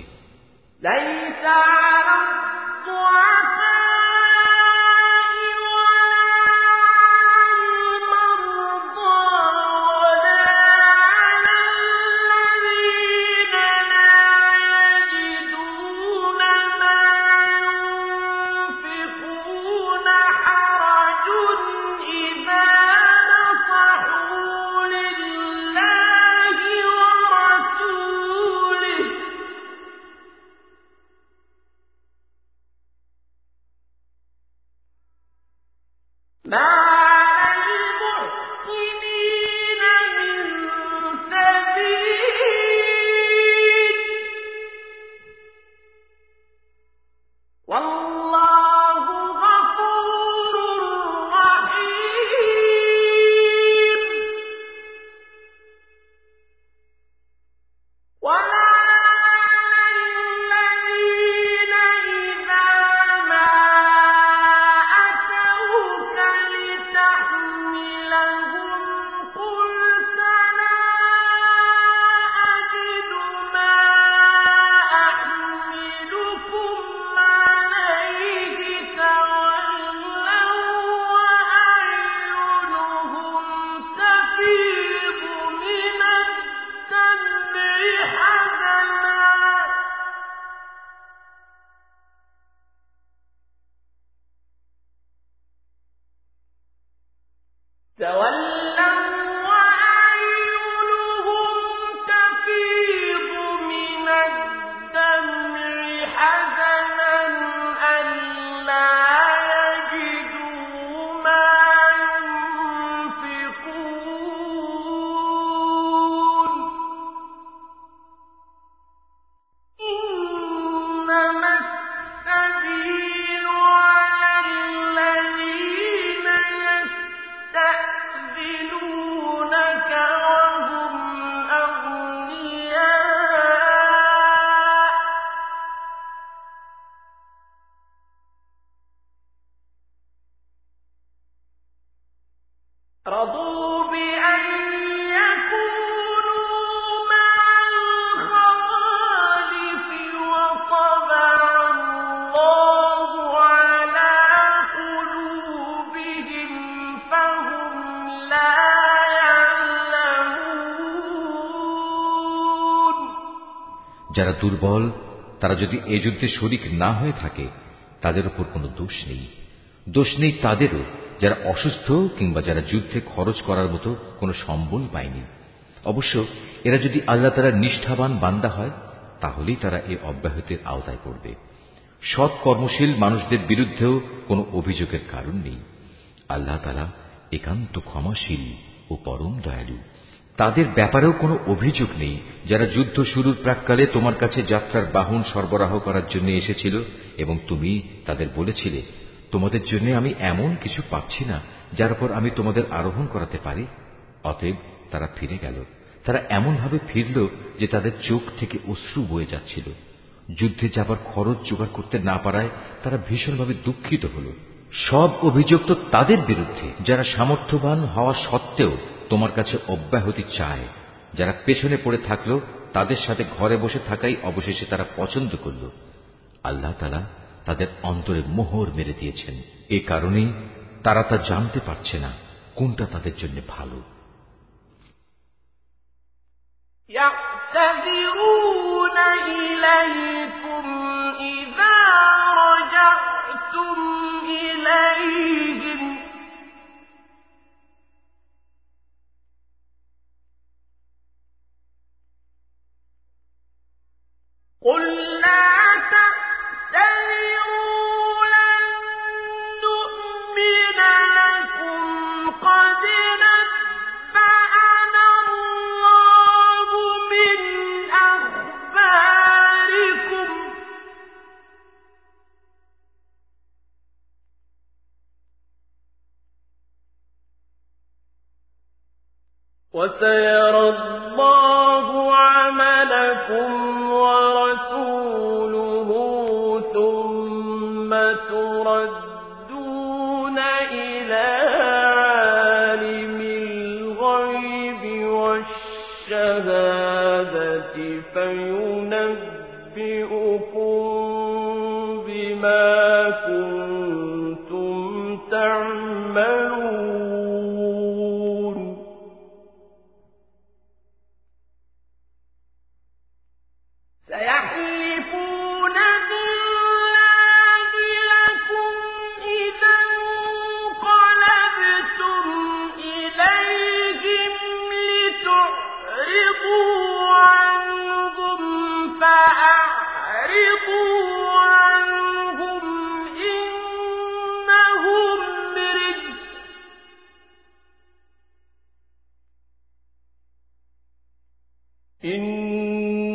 দুর্বল, তারা যদি এ যুদ্ধে শরিক না হয়ে থাকে, তাদের উপর কোনো দোষ নেই। দোষ নেই তাদেরও, যারা অসুস্থ কিংবা যারা যুদ্ধে খরচ করার মতো কোনো সম্বল পায়নি। অবশ্য এরা যদি আল্লাহ তারা নিষ্ঠাবান বান্দা হয়, তাহলেই তারা এ অব্যাহতির আওতায় পড়বে। সৎ কর্মশীল মানুষদের বিরুদ্ধেও কোনো অভিযোগের কারণ নেই। আল্লাহ তালা একান্ত ক্ষমাশীল ও পরম দয়ালু। তাদের ব্যাপারেও কোনো অভিযোগ নেই। যারা যুদ্ধ শুরুর প্রাককালে তোমার কাছে যাত্রার বাহন সরবরাহ করার জন্য এসেছিল এবং তুমি তাদের বলেছিলে, তোমাদের জন্য আমি এমন কিছু পাচ্ছি না যার উপর আমি তোমাদের আরোহণ করাতে পারি। অতএব তারা ফিরে গেল। তারা এমনভাবে ফিরল যে তাদের চোখ থেকে অশ্রু বয়ে যাচ্ছিল। যুদ্ধে যাবার খরচ জোগাড় করতে না পারায় তারা ভীষণভাবে দুঃখিত হল। সব অভিযোগ তো তাদের বিরুদ্ধে। যারা সামর্থ্যবান হওয়া সত্ত্বেও তোমার কাছে অব্যাহতি চায় যারা পেছনে পড়ে থাকলো তাদের সাথে ঘরে বসে থাকাই অবশেষে তারা পছন্দ করল আল্লাহ তালা তাদের অন্তরে মোহর মেরে দিয়েছেন এ কারণেই তারা তা জানতে পারছে না কোনটা তাদের জন্য ভালো يعتذرون إليكم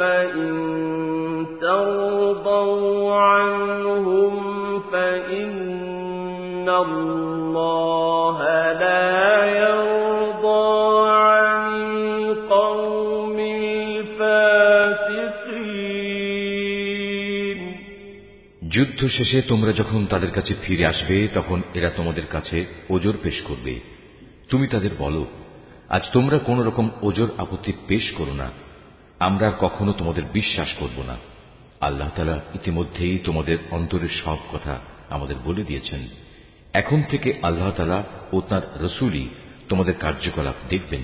فإن ترضوا عنهم فإن الله لا يرضى عن القوم الفاسقين যুদ্ধ শেষে তোমরা যখন তাদের কাছে ফিরে আসবে তখন এরা তোমাদের কাছে ওজোর পেশ করবে তুমি তাদের বলো আজ তোমরা কোন রকম ওজোর আপত্তি পেশ করো না আমরা কখনো তোমাদের বিশ্বাস করব না। আল্লাহ তালা ইতিমধ্যেই তোমাদের অন্তরের সব কথা আমাদের বলে দিয়েছেন। এখন থেকে আল্লাহ তালা ও তাঁর রসুলই তোমাদের কার্যকলাপ দেখবেন।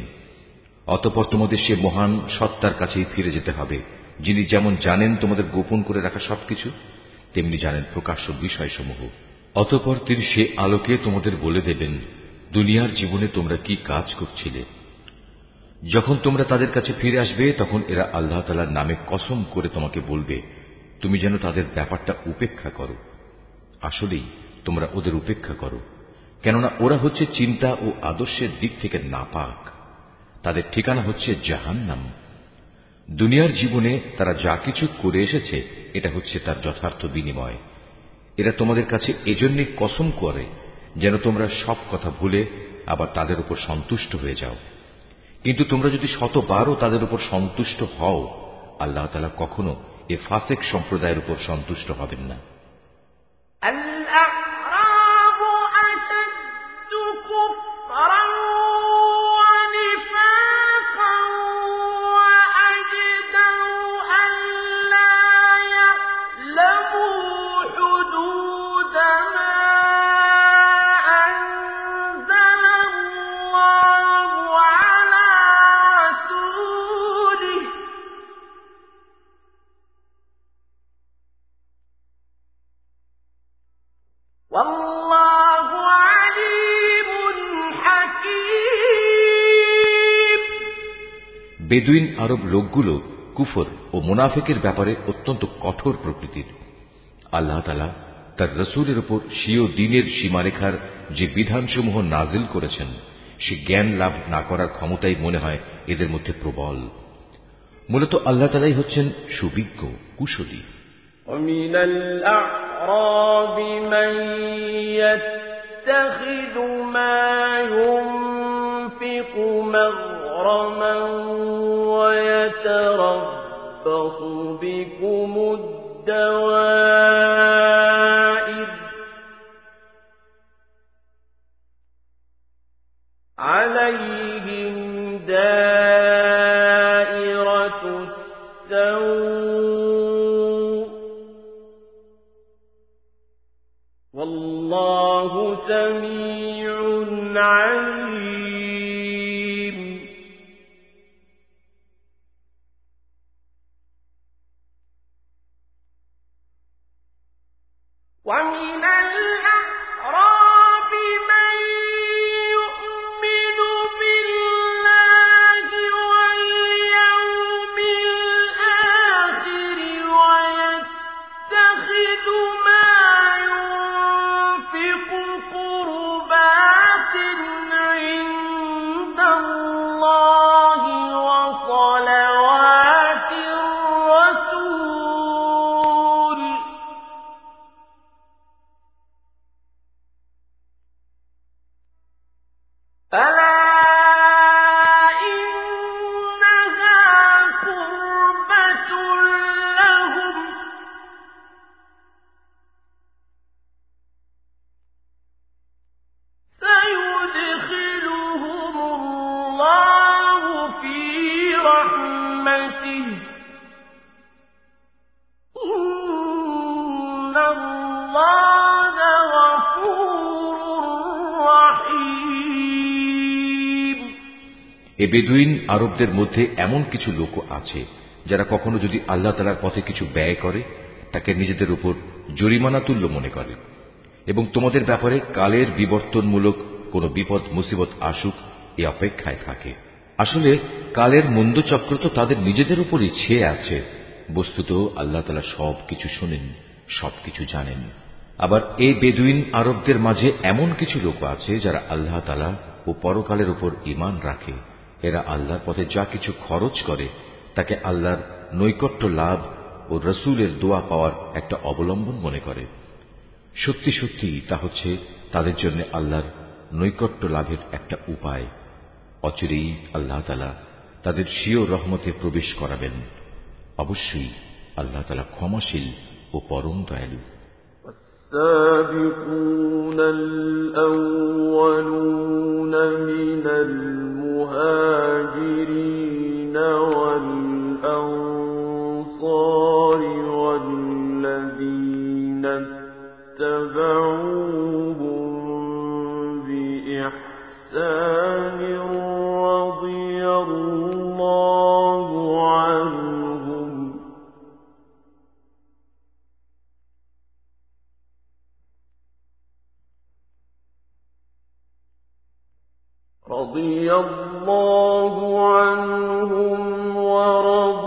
অতপর তোমাদের সে মহান সত্তার কাছেই ফিরে যেতে হবে, যিনি যেমন জানেন তোমাদের গোপন করে রাখা সবকিছু, তেমনি জানেন প্রকাশ্য বিষয়সমূহ। অতপর তিনি সে আলোকে তোমাদের বলে দেবেন, দুনিয়ার জীবনে তোমরা কি কাজ করছিলে? যখন তোমরা তাদের কাছে ফিরে আসবে, তখন এরা আল্লাহ তালার নামে কসম করে তোমাকে বলবে, তুমি যেন তাদের ব্যাপারটা উপেক্ষা করো। আসলেই তোমরা ওদের উপেক্ষা করো, কেননা ওরা হচ্ছে চিন্তা ও আদর্শের দিক থেকে নাপাক। তাদের ঠিকানা হচ্ছে জাহান্নাম। দুনিয়ার জীবনে তারা যা কিছু করে এসেছে, এটা হচ্ছে তার যথার্থ বিনিময়। এরা তোমাদের কাছে এজন্যই কসম করে, যেন তোমরা সব কথা ভুলে আবার তাদের উপর সন্তুষ্ট হয়ে যাও। কিন্তু তোমরা যদি শতবারও তাদের উপর সন্তুষ্ট হও আল্লাহ তালা কখনো এ ফাসেক সম্প্রদায়ের উপর সন্তুষ্ট হবেন না الأعراب أشد كفرا বেদুইন আরব লোকগুলো কুফর ও মুনাফেকের ব্যাপারে অত্যন্ত কঠোর প্রকৃতির আল্লাহ তালা তার রসুলের উপর স্বীয় দিনের সীমারেখার যে বিধানসমূহ নাজিল করেছেন সে জ্ঞান লাভ না করার ক্ষমতাই মনে হয় এদের মধ্যে প্রবল মূলত আল্লাহ তালাই হচ্ছেন সুবিজ্ঞ কুশলী ومن الأعراب من يتخذ ما ينفق مغرما ويتربص بكم الدوائر. عليهم دائرة السوء. والله سميع عليم. ومن এ বেদুইন আরবদের মধ্যে এমন কিছু লোক আছে যারা কখনো যদি আল্লাহ তালার পথে কিছু ব্যয় করে, তাকে নিজেদের উপর জরিমানা তুল্য মনে করে। এবং তোমাদের ব্যাপারে কালের বিবর্তনমূলক কোনো বিপদ, মুসিবত আসুক, এ অপেক্ষায় থাকে। আসলে কালের মন্দচক্র তো তাদের নিজেদের উপরই ছেয়ে আছে। বস্তুত আল্লাহ তালা সব কিছু শোনেন সব কিছু জানেন। আবার এই বেদুইন আরবদের মাঝে এমন কিছু লোক আছে যারা আল্লাহ তালা ও পরকালের উপর ইমান রাখে। এরা আল্লাহর পথে যা কিছু খরচ করে, তাকে আল্লাহর নৈকট্য লাভ ও রসুলের দোয়া পাওয়ার একটা অবলম্বন মনে করে। সত্যি সত্যি তা হচ্ছে তাদের জন্য আল্লাহর নৈকট্য লাভের একটা উপায়। অচিরেই আল্লাহ তালা তাদের স্বীয় রহমতে প্রবেশ করাবেন। অবশ্যই আল্লাহ তালা ক্ষমাশীল ও পরম দয়ালু। السابقون الأولون من المهاجرين والأنصار والذين رضي الله عنهم ورضوا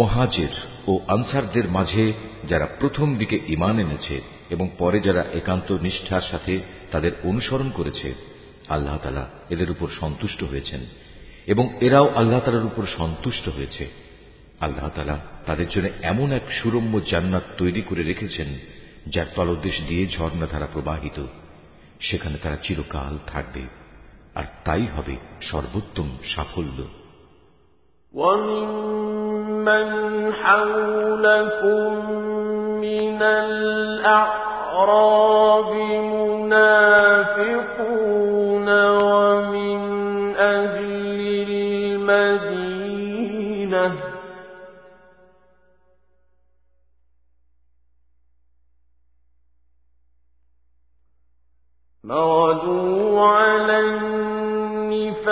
মহাজের ও আনসারদের মাঝে যারা প্রথম দিকে ইমান এনেছে এবং পরে যারা একান্ত নিষ্ঠার সাথে তাদের অনুসরণ করেছে, আল্লাহ তালা এদের উপর সন্তুষ্ট হয়েছেন এবং এরাও আল্লাহ তালার উপর সন্তুষ্ট হয়েছে। আল্লাহ তালা তাদের জন্য এমন এক সুরম্য জান্নাত তৈরি করে রেখেছেন, যার তলদেশ দিয়ে ঝর্ণাধারা প্রবাহিত। সেখানে তারা চিরকাল থাকবে, আর তাই হবে সর্বোত্তম সাফল্য। وممن حولكم من الأعراب منافقون ومن أهل المدينة مردوا على النفاق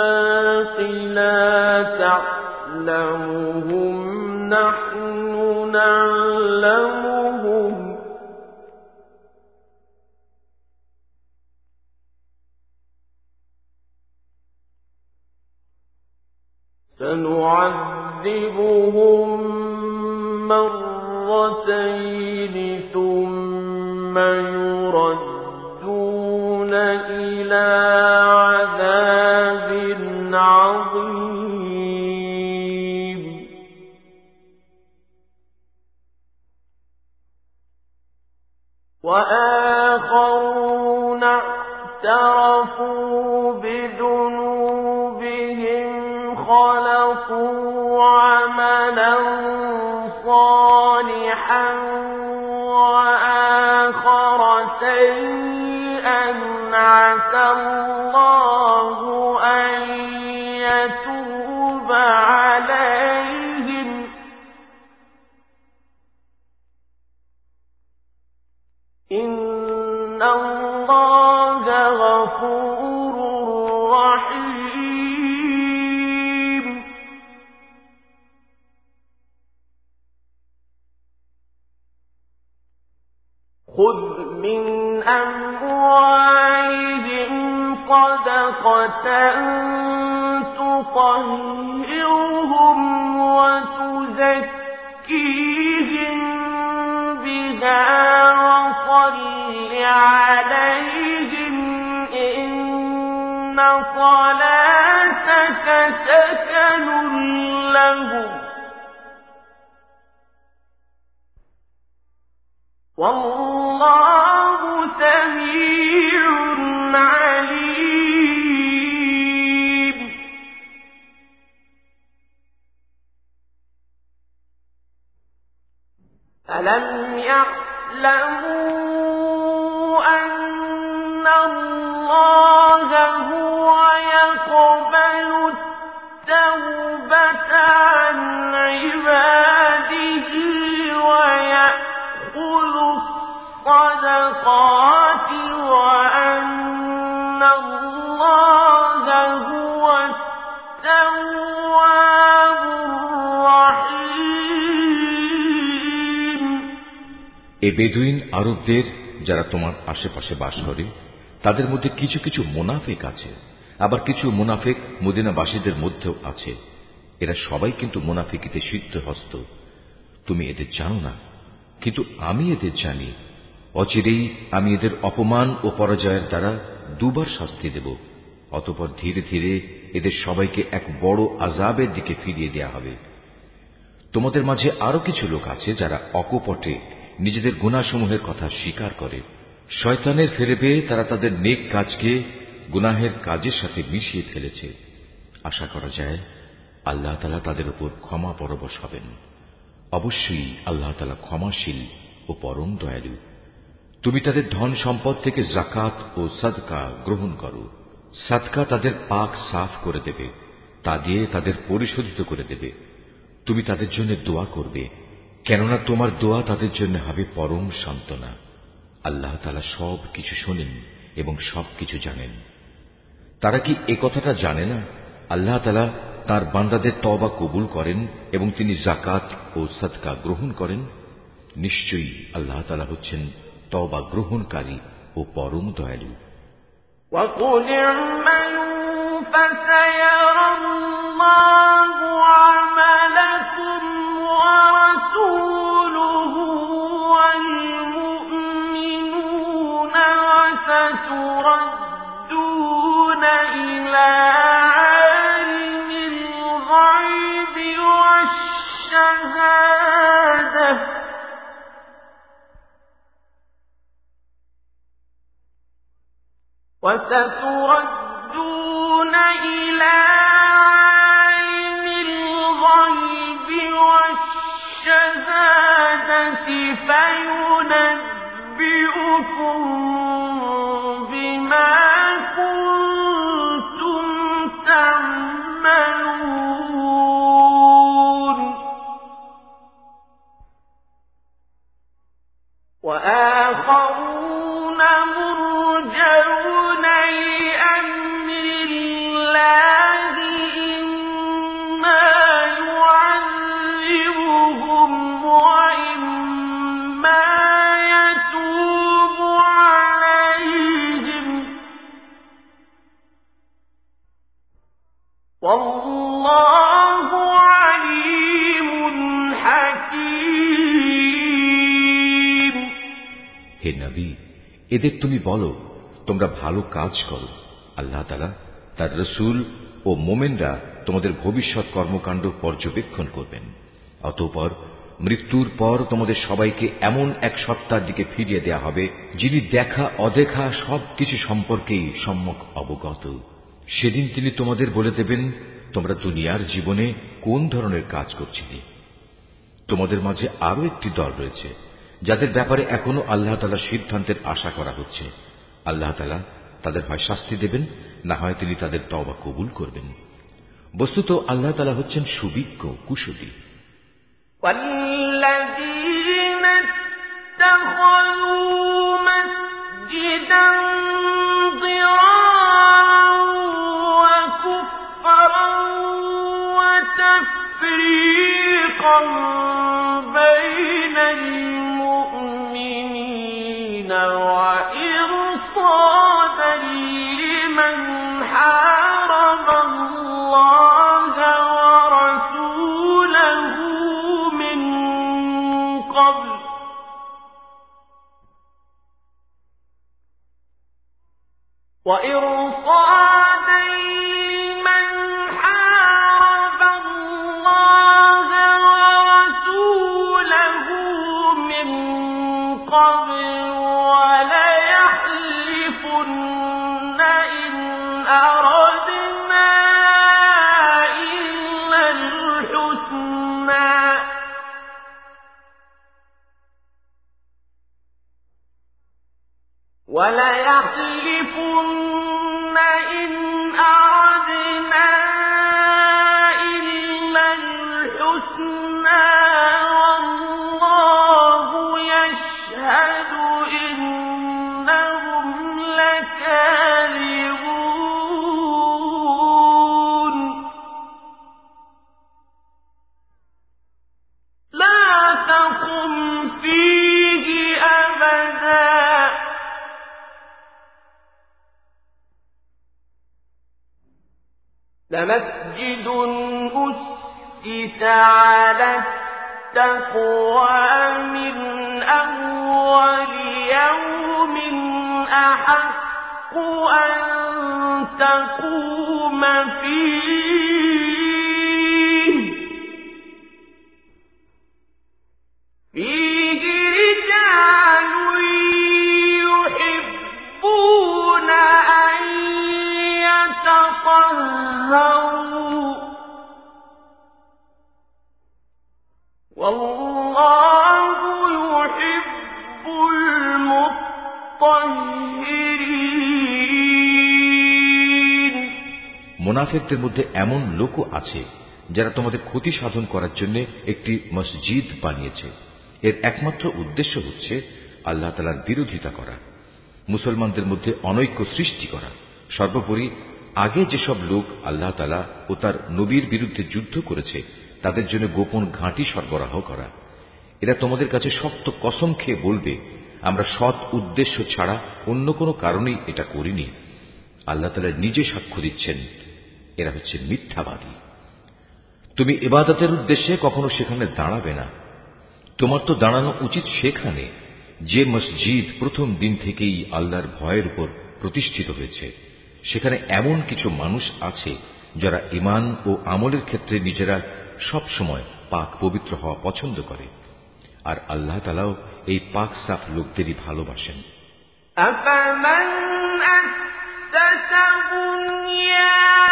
لا تعلمهم نحن نعلمهم. سنعذبهم مرتين ثم يردون إلى وآخرون تطهرهم وتزكيهم بها وصل عليهم إن صلاتك والله سميع عليم ألم يعلموا أن الله هو يقبل التوبة عن عباده ويأخذ الصدقات এ বেদুইন আরবদের যারা তোমার আশেপাশে বাস করে, তাদের মধ্যে কিছু কিছু মোনাফেক আছে, আবার কিছু মুনাফেক মদিনাবাসীদের মধ্যেও আছে। এরা সবাই কিন্তু মুনাফিকিতে সিদ্ধ হস্ত তুমি এদের জানো না, কিন্তু আমি এদের জানি। অচিরেই আমি এদের অপমান ও পরাজয়ের দ্বারা দুবার শাস্তি দেব, অতপর ধীরে ধীরে এদের সবাইকে এক বড় আজাবের দিকে ফিরিয়ে দেয়া হবে। তোমাদের মাঝে আরও কিছু লোক আছে যারা অকপটে নিজেদের গুণাসমূহের কথা স্বীকার করে। শয়তানের ফেরে পেয়ে তারা তাদের নেক কাজকে গুনাহের কাজের সাথে মিশিয়ে ফেলেছে। আশা করা যায়, আল্লাহ তালা তাদের উপর ক্ষমা পরবশ হবেন। অবশ্যই আল্লাহ তালা ক্ষমাশীল ও পরম দয়ালু। তুমি তাদের ধন সম্পদ থেকে জাকাত ও সাদকা গ্রহণ করো। সাদকা তাদের পাক সাফ করে দেবে। তা দিয়ে তাদের পরিশোধিত করে দেবে। তুমি তাদের জন্য দোয়া করবে। কেননা তোমার দোয়া তাদের জন্য হবে পরম সান্ত্বনা আল্লাহ তালা সব কিছু শোনেন এবং সব কিছু জানেন তারা কি এ কথাটা জানে না আল্লাহ তালা তার বান্দাদের তবা কবুল করেন এবং তিনি জাকাত ও সদকা গ্রহণ করেন নিশ্চয়ই আল্লাহ তালা হচ্ছেন তবা গ্রহণকারী ও পরম দয়ালু وقل اعملوا فسيرى الله وستردون إلى الغيب والشهادة فينبئكم بما كنتم وآخرون مرجعون এদের তুমি বলো, তোমরা ভালো কাজ করো। আল্লাহ তালা তার রসুল ও মোমেনরা তোমাদের ভবিষ্যৎ কর্মকাণ্ড পর্যবেক্ষণ করবেন। অতঃপর মৃত্যুর পর তোমাদের সবাইকে এমন এক সত্তার দিকে ফিরিয়ে দেয়া হবে, যিনি দেখা, অদেখা সব কিছু সম্পর্কেই সম্যক অবগত। সেদিন তিনি তোমাদের বলে দেবেন, তোমরা দুনিয়ার জীবনে কোন ধরনের কাজ করছিলে? তোমাদের মাঝে আরও একটি দল রয়েছে যাদের ব্যাপারে এখনো আল্লাহ তালা সিদ্ধান্তের আশা করা হচ্ছে আল্লাহ তালা তাদের হয় শাস্তি দেবেন না হয় তিনি তাদের তবা কবুল করবেন বস্তুত আল্লাহ তালা হচ্ছেন সুবিজ্ঞ কুশলী والذين اتخذوا مسجدا وإن لمسجد أسس على التقوى من أول يوم أحق أن تقوم فيه؟ মোনাফেকদের মধ্যে এমন লোকও আছে যারা তোমাদের ক্ষতি সাধন করার জন্য একটি মসজিদ বানিয়েছে। এর একমাত্র উদ্দেশ্য হচ্ছে আল্লাহ তালার বিরোধিতা করা, মুসলমানদের মধ্যে অনৈক্য সৃষ্টি করা। সর্বোপরি, আগে যেসব লোক আল্লাহ তালা ও তার নবীর বিরুদ্ধে যুদ্ধ করেছে, তাদের জন্য গোপন ঘাঁটি সরবরাহ করা। এরা তোমাদের কাছে শক্ত কসম খেয়ে বলবে, আমরা সৎ উদ্দেশ্য ছাড়া অন্য কোনো কারণেই এটা করিনি। আল্লাহ তালা নিজে সাক্ষ্য দিচ্ছেন এরা হচ্ছে মিথ্যাবাদী তুমি এবাদতের উদ্দেশ্যে কখনো সেখানে দাঁড়াবে না তোমার তো দাঁড়ানো উচিত সেখানে যে মসজিদ প্রথম দিন থেকেই আল্লাহর ভয়ের উপর প্রতিষ্ঠিত হয়েছে সেখানে এমন কিছু মানুষ আছে যারা ইমান ও আমলের ক্ষেত্রে নিজেরা সব সময় পাক পবিত্র হওয়া পছন্দ করে আর আল্লাহ তালাও এই পাক সাফ লোকদেরই ভালোবাসেন أفمن أسس بنيانه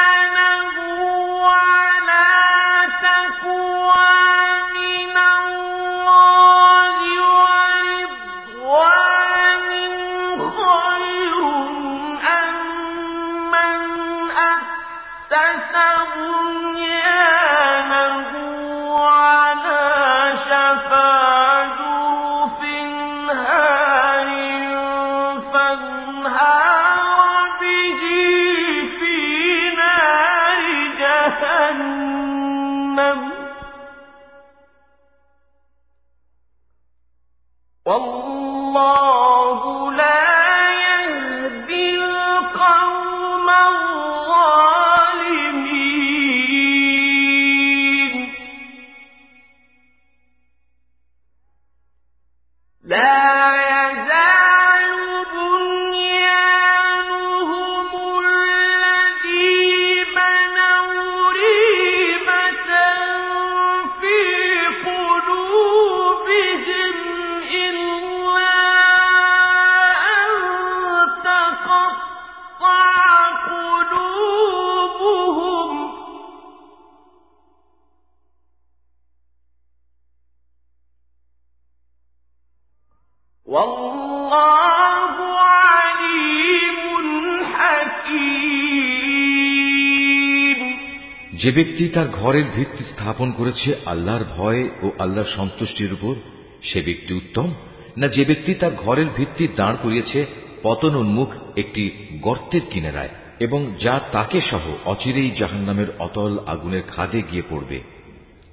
যে ব্যক্তি তার ঘরের ভিত্তি স্থাপন করেছে আল্লাহর ভয় ও আল্লাহর সন্তুষ্টির উপর, সে ব্যক্তি উত্তম। না যে ব্যক্তি তার ঘরের ভিত্তি দাঁড় করিয়েছে পতন উন্মুখ একটি গর্তের কিনারায়, এবং যা তাকে সহ অচিরেই জাহান্নামের অতল আগুনের খাদে গিয়ে পড়বে।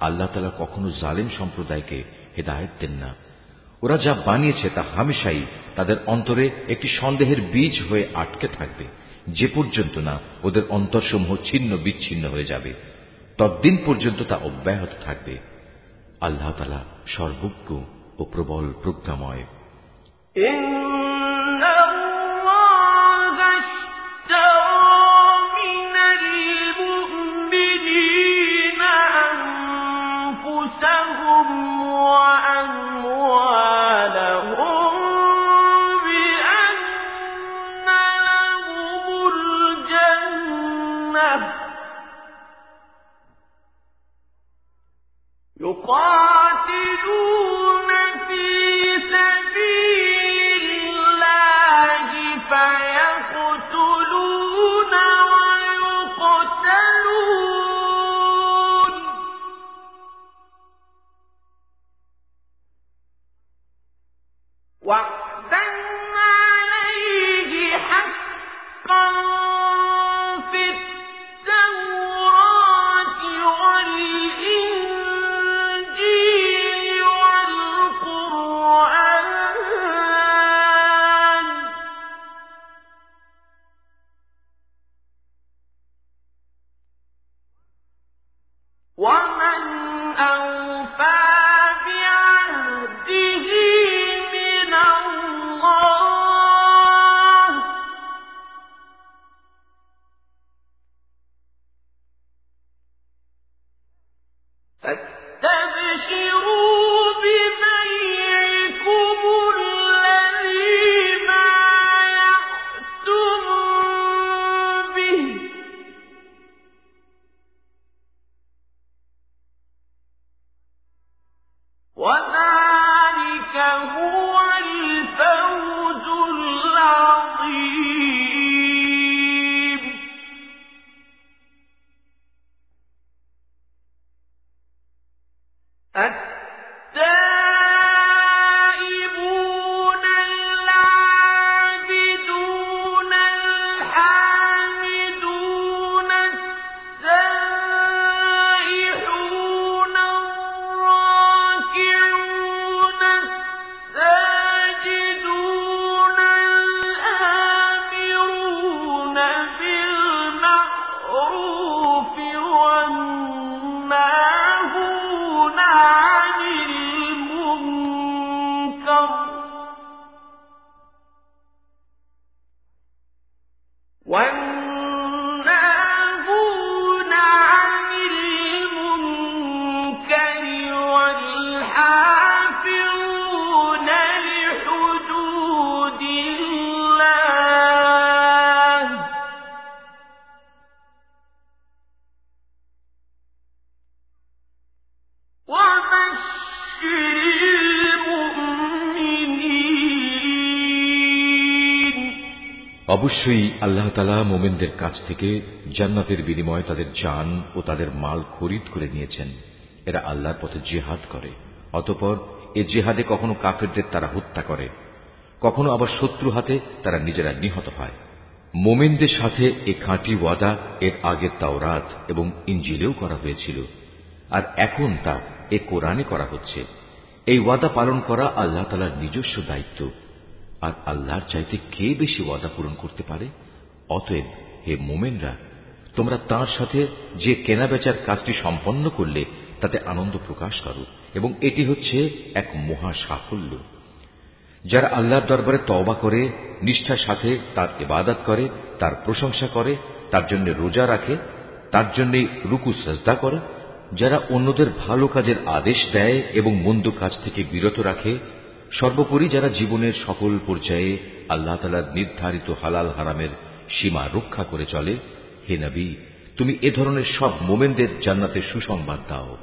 আল্লাহ তালা কখনো জালেম সম্প্রদায়কে হেদায়ত দেন না। ওরা যা বানিয়েছে তা হামেশাই তাদের অন্তরে একটি সন্দেহের বীজ হয়ে আটকে থাকবে। যে পর্যন্ত না ওদের অন্তরসমূহ ছিন্ন বিচ্ছিন্ন হয়ে যাবে, তদ্দিন পর্যন্ত তা অব্যাহত থাকবে। আল্লাহ তালা সর্বজ্ঞ ও প্রবল প্রজ্ঞাময়। قاتلوا অবশ্যই আল্লাহ তালা মোমেনদের কাছ থেকে জান্নাতের বিনিময়ে তাদের যান ও তাদের মাল খরিদ করে নিয়েছেন। এরা আল্লাহর পথে জেহাদ করে। অতপর এ জেহাদে কখনো কাফেরদের তারা হত্যা করে। কখনো আবার শত্রু হাতে তারা নিজেরা নিহত হয়। মোমেনদের সাথে এ খাঁটি ওয়াদা এর আগের তাওরাত এবং ইঞ্জিলেও করা হয়েছিল। আর এখন তা এ কোরআনে করা হচ্ছে। এই ওয়াদা পালন করা আল্লাহ তালার নিজস্ব দায়িত্ব। আর আল্লাহর চাইতে কে বেশি ওয়াদা পূরণ করতে পারে? অতএব হে মোমেনরা, তোমরা তার সাথে যে কেনা বেচার কাজটি সম্পন্ন করলে, তাতে আনন্দ প্রকাশ করো এবং এটি হচ্ছে এক মহা সাফল্য। যারা আল্লাহর দরবারে তওবা করে, নিষ্ঠার সাথে তার ইবাদত করে, তার প্রশংসা করে, তার জন্য রোজা রাখে, তার জন্য রুকু, সজদা করে, যারা অন্যদের ভালো কাজের আদেশ দেয় এবং মন্দ কাজ থেকে বিরত রাখে সর্বোপরি যারা জীবনের সকল পর্যায়ে আল্লাহ তালার নির্ধারিত হালাল হারামের সীমা রক্ষা করে চলে, হে নবী, তুমি এ ধরনের সব মোমেনদের জান্নাতে সুসংবাদ দাও।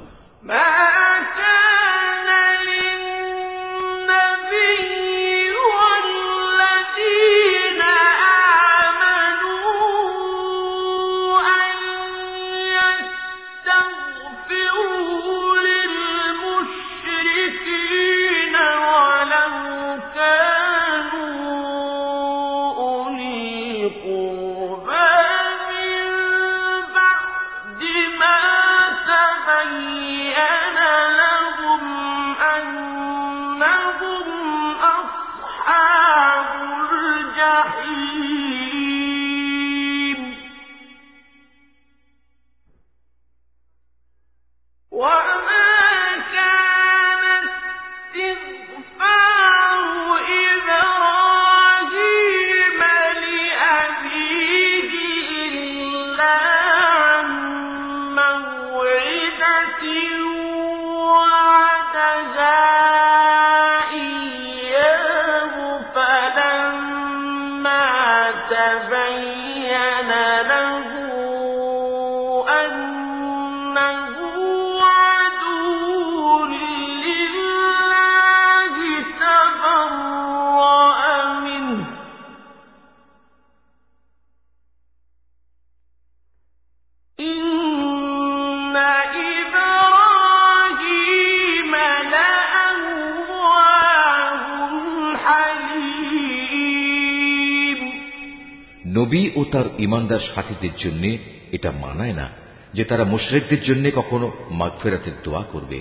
ইমানদার সাথীদের জন্য এটা মানায় না যে তারা মুশরেকদের জন্য কখনো মাগফেরাতের দোয়া করবে।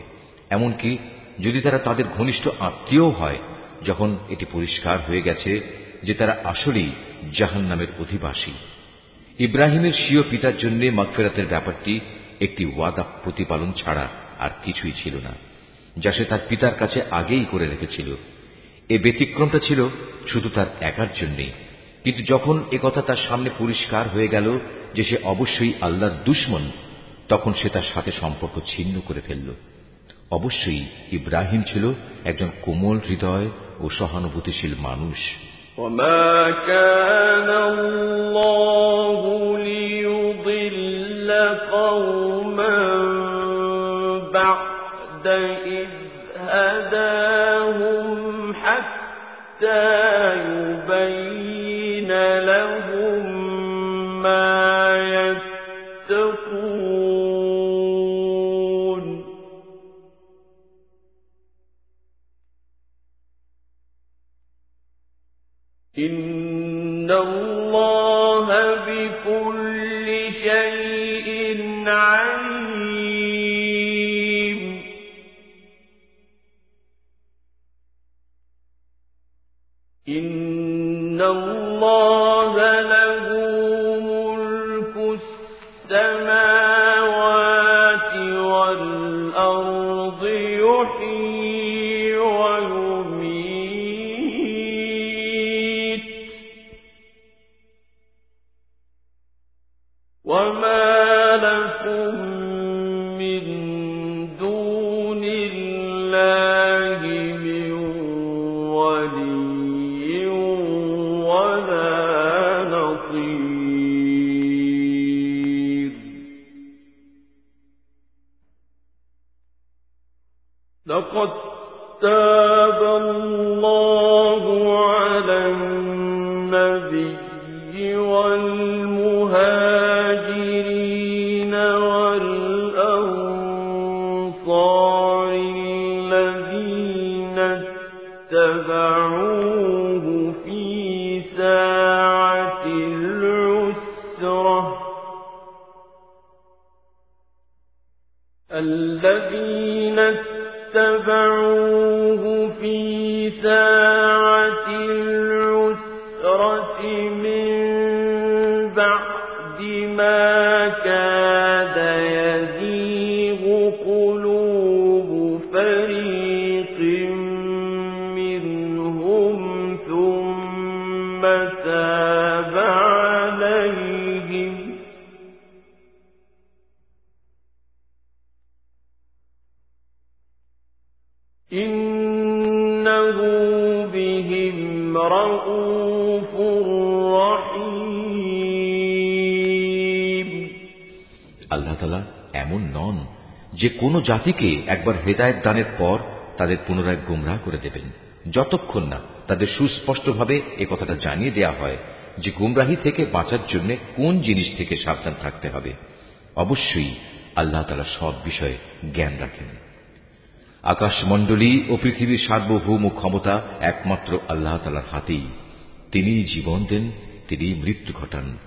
এমনকি যদি তারা তাদের ঘনিষ্ঠ আত্মীয় হয়, যখন এটি পরিষ্কার হয়ে গেছে যে তারা আসলেই জাহান নামের অধিবাসী। ইব্রাহিমের স্বীয় পিতার জন্য মাগফেরাতের ব্যাপারটি একটি ওয়াদা প্রতিপালন ছাড়া আর কিছুই ছিল না, যা সে তার পিতার কাছে আগেই করে রেখেছিল। এ ব্যতিক্রমটা ছিল শুধু তার একার জন্যেই কিন্তু যখন একথা তার সামনে পরিষ্কার হয়ে গেল যে সে অবশ্যই আল্লাহর দুশ্মন তখন সে তার সাথে সম্পর্ক ছিন্ন করে ফেলল অবশ্যই ইব্রাহিম ছিল একজন কোমল হৃদয় ও সহানুভূতিশীল মানুষ وما كان الله ليضل قوما بعد إذ هداهم حتى জাতিকে একবার হেদায়ত দানের পর তাদের পুনরায় গুমরাহ করে দেবেন। যতক্ষণ না তাদের সুস্পষ্টভাবে এ কথাটা জানিয়ে দেয়া হয় যে গুমরাহি থেকে বাঁচার জন্য কোন জিনিস থেকে সাবধান থাকতে হবে। অবশ্যই আল্লাহ তালা সব বিষয়ে জ্ঞান রাখেন। আকাশমণ্ডলী ও পৃথিবীর সার্বভৌম ক্ষমতা একমাত্র আল্লাহ তালার হাতেই। তিনি জীবন দেন তিনি মৃত্যু ঘটান।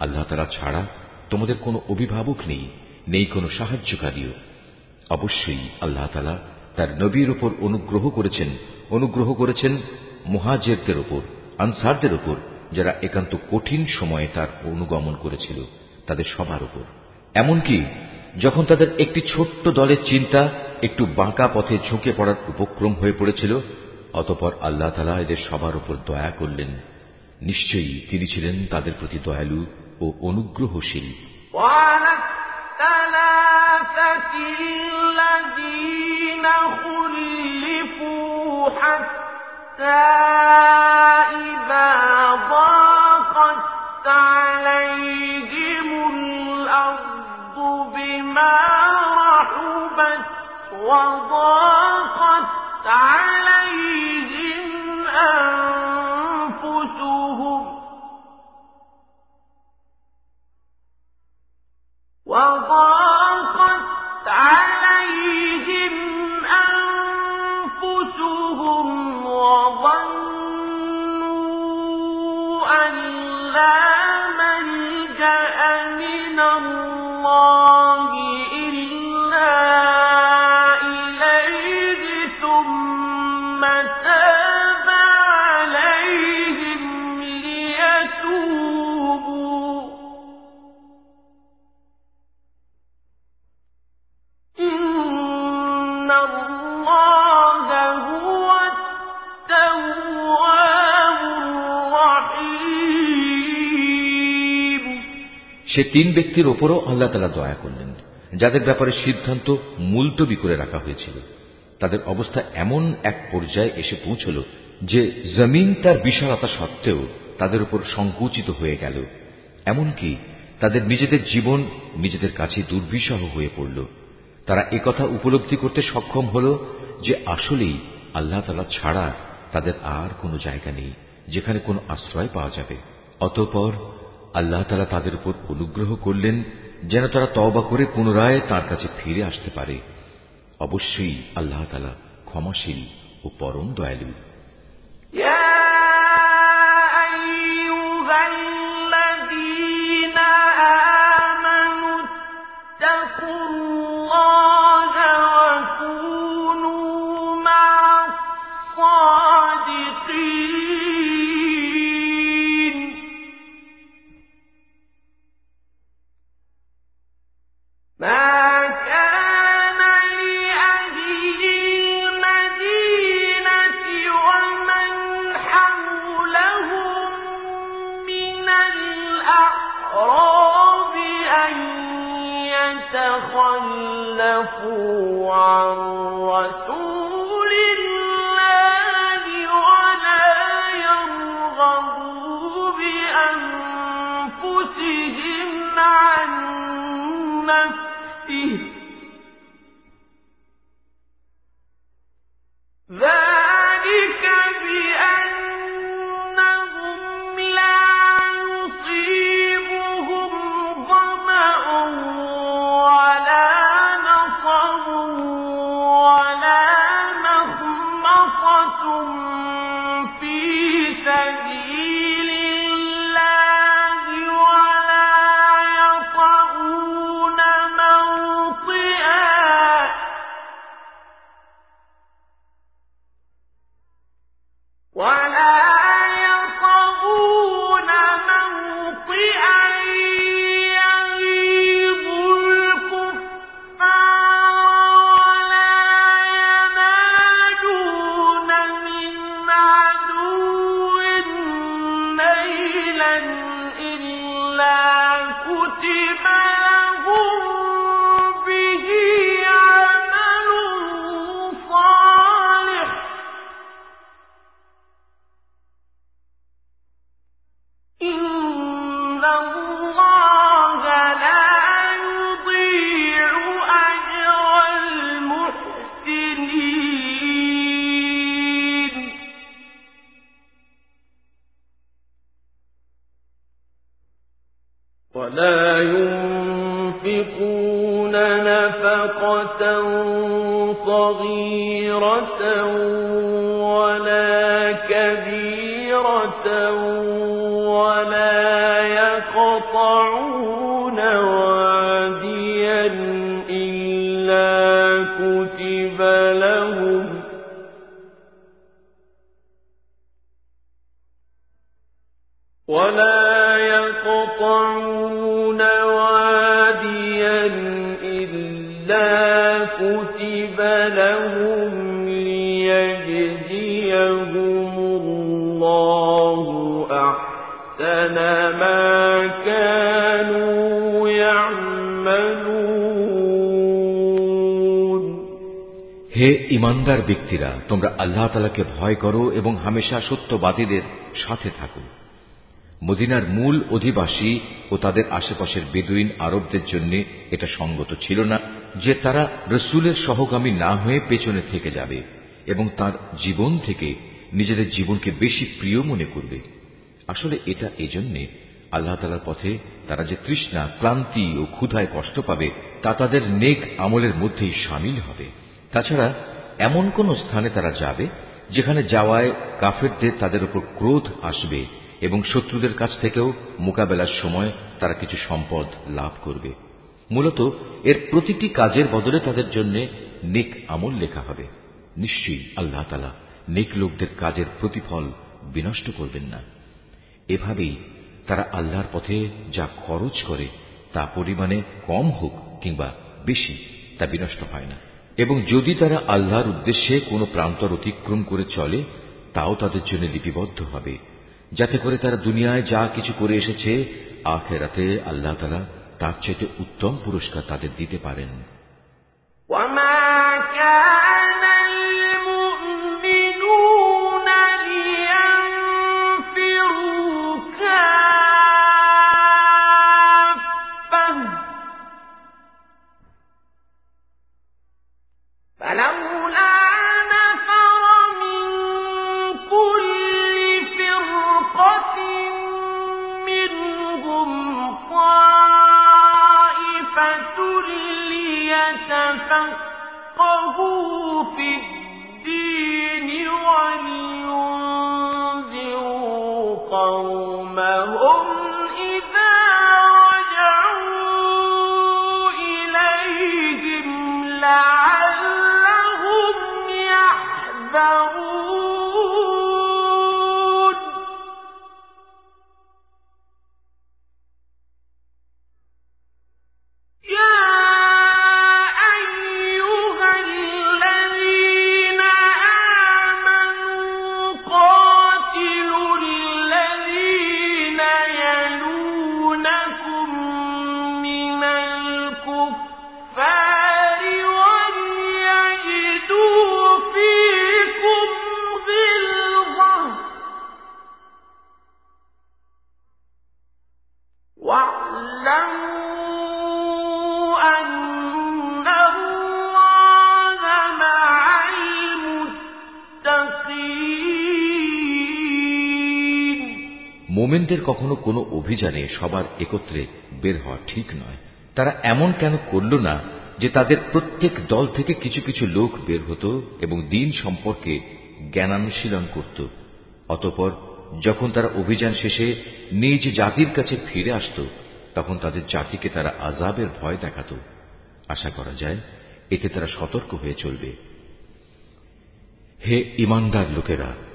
আল্লাহ তালা ছাড়া তোমাদের কোনো অভিভাবক নেই নেই কোনো সাহায্যকারীও। অবশ্যই আল্লাহ তালা তার নবীর উপর অনুগ্রহ করেছেন অনুগ্রহ করেছেন মুহাজেরদের ওপর আনসারদের ওপর যারা একান্ত কঠিন সময়ে তার অনুগমন করেছিল, তাদের সবার উপর। এমনকি যখন তাদের একটি ছোট্ট দলের চিন্তা একটু বাঁকা পথে ঝুঁকে পড়ার উপক্রম হয়ে পড়েছিল, অতপর আল্লাহ তালা এদের সবার উপর দয়া করলেন। নিশ্চয়ই তিনি ছিলেন তাদের প্রতি দয়ালু ও অনুগ্রহশীল। الذين حتى إذا ضاقت عليهم الأرض بما رحبت وضاقت عليهم أنفسهم وضاقت সে তিন ব্যক্তির ওপরও আল্লাহ তালা দয়া করলেন, যাদের ব্যাপারে সিদ্ধান্ত মুলতবি করে রাখা হয়েছিল। তাদের অবস্থা এমন এক পর্যায়ে এসে পৌঁছল যে জমিন তার বিশালতা সত্ত্বেও তাদের উপর সংকুচিত হয়ে গেল। এমনকি তাদের নিজেদের জীবন নিজেদের কাছে দুর্বিষহ হয়ে পড়ল। তারা একথা উপলব্ধি করতে সক্ষম হল যে আসলেই আল্লাহ তালা ছাড়া তাদের আর কোনো জায়গা নেই, যেখানে কোনো আশ্রয় পাওয়া যাবে। অতঃপর আল্লাহ তালা তাদের উপর অনুগ্রহ করলেন যেন তারা তওবা করে পুনরায় তার কাছে ফিরে আসতে পারে অবশ্যই আল্লাহ তালা ক্ষমাশীল ও পরম দয়ালু يا أيها ولا হে ইমানদার ব্যক্তিরা, তোমরা আল্লাহ তালাকে ভয় করো এবং হামেশা সত্যবাদীদের সাথে থাকো। মদিনার মূল অধিবাসী ও তাদের আশেপাশের বেদুইন আরবদের জন্য এটা সঙ্গত ছিল না যে তারা রসুলের সহগামী না হয়ে পেছনে থেকে যাবে এবং তার জীবন থেকে নিজেদের জীবনকে বেশি প্রিয় মনে করবে। আসলে এটা এজন্যে আল্লাহ তালার পথে তারা যে তৃষ্ণা, ক্লান্তি ও ক্ষুধায় কষ্ট পাবে, তা তাদের নেক আমলের মধ্যেই সামিল হবে। তাছাড়া এমন কোন স্থানে তারা যাবে, যেখানে যাওয়ায় কাফেরদের তাদের উপর ক্রোধ আসবে এবং শত্রুদের কাছ থেকেও মোকাবেলার সময় তারা কিছু সম্পদ লাভ করবে। মূলত এর প্রতিটি কাজের বদলে তাদের জন্য নেক আমল লেখা হবে। নিশ্চয়ই আল্লাহ তালা নেক লোকদের কাজের প্রতিফল বিনষ্ট করবেন না। এভাবেই তারা আল্লাহর পথে যা খরচ করে তা পরিমাণে কম হোক কিংবা বেশি তা বিনষ্ট হয় না এবং যদি তারা আল্লাহর উদ্দেশ্যে কোনো প্রান্তর অতিক্রম করে চলে তাও তাদের জন্য লিপিবদ্ধ হবে যাতে করে তারা দুনিয়ায় যা কিছু করে এসেছে আখেরাতে আল্লাহ তালা তার চাইতে উত্তম পুরস্কার তাদের দিতে পারেন وما كان الدين মোমেনদের কখনো কোনো অভিযানে সবার একত্রে বের হওয়া ঠিক নয়। তারা এমন কেন করল না যে তাদের প্রত্যেক দল থেকে কিছু কিছু লোক বের হতো এবং দিন সম্পর্কে জ্ঞানানুশীলন করত। অতপর যখন তারা অভিযান শেষে নিজ জাতির কাছে ফিরে আসত, তখন তাদের জাতিকে তারা আজাবের ভয় দেখাত। আশা করা যায়, এতে তারা সতর্ক হয়ে চলবে। হে ইমানদার লোকেরা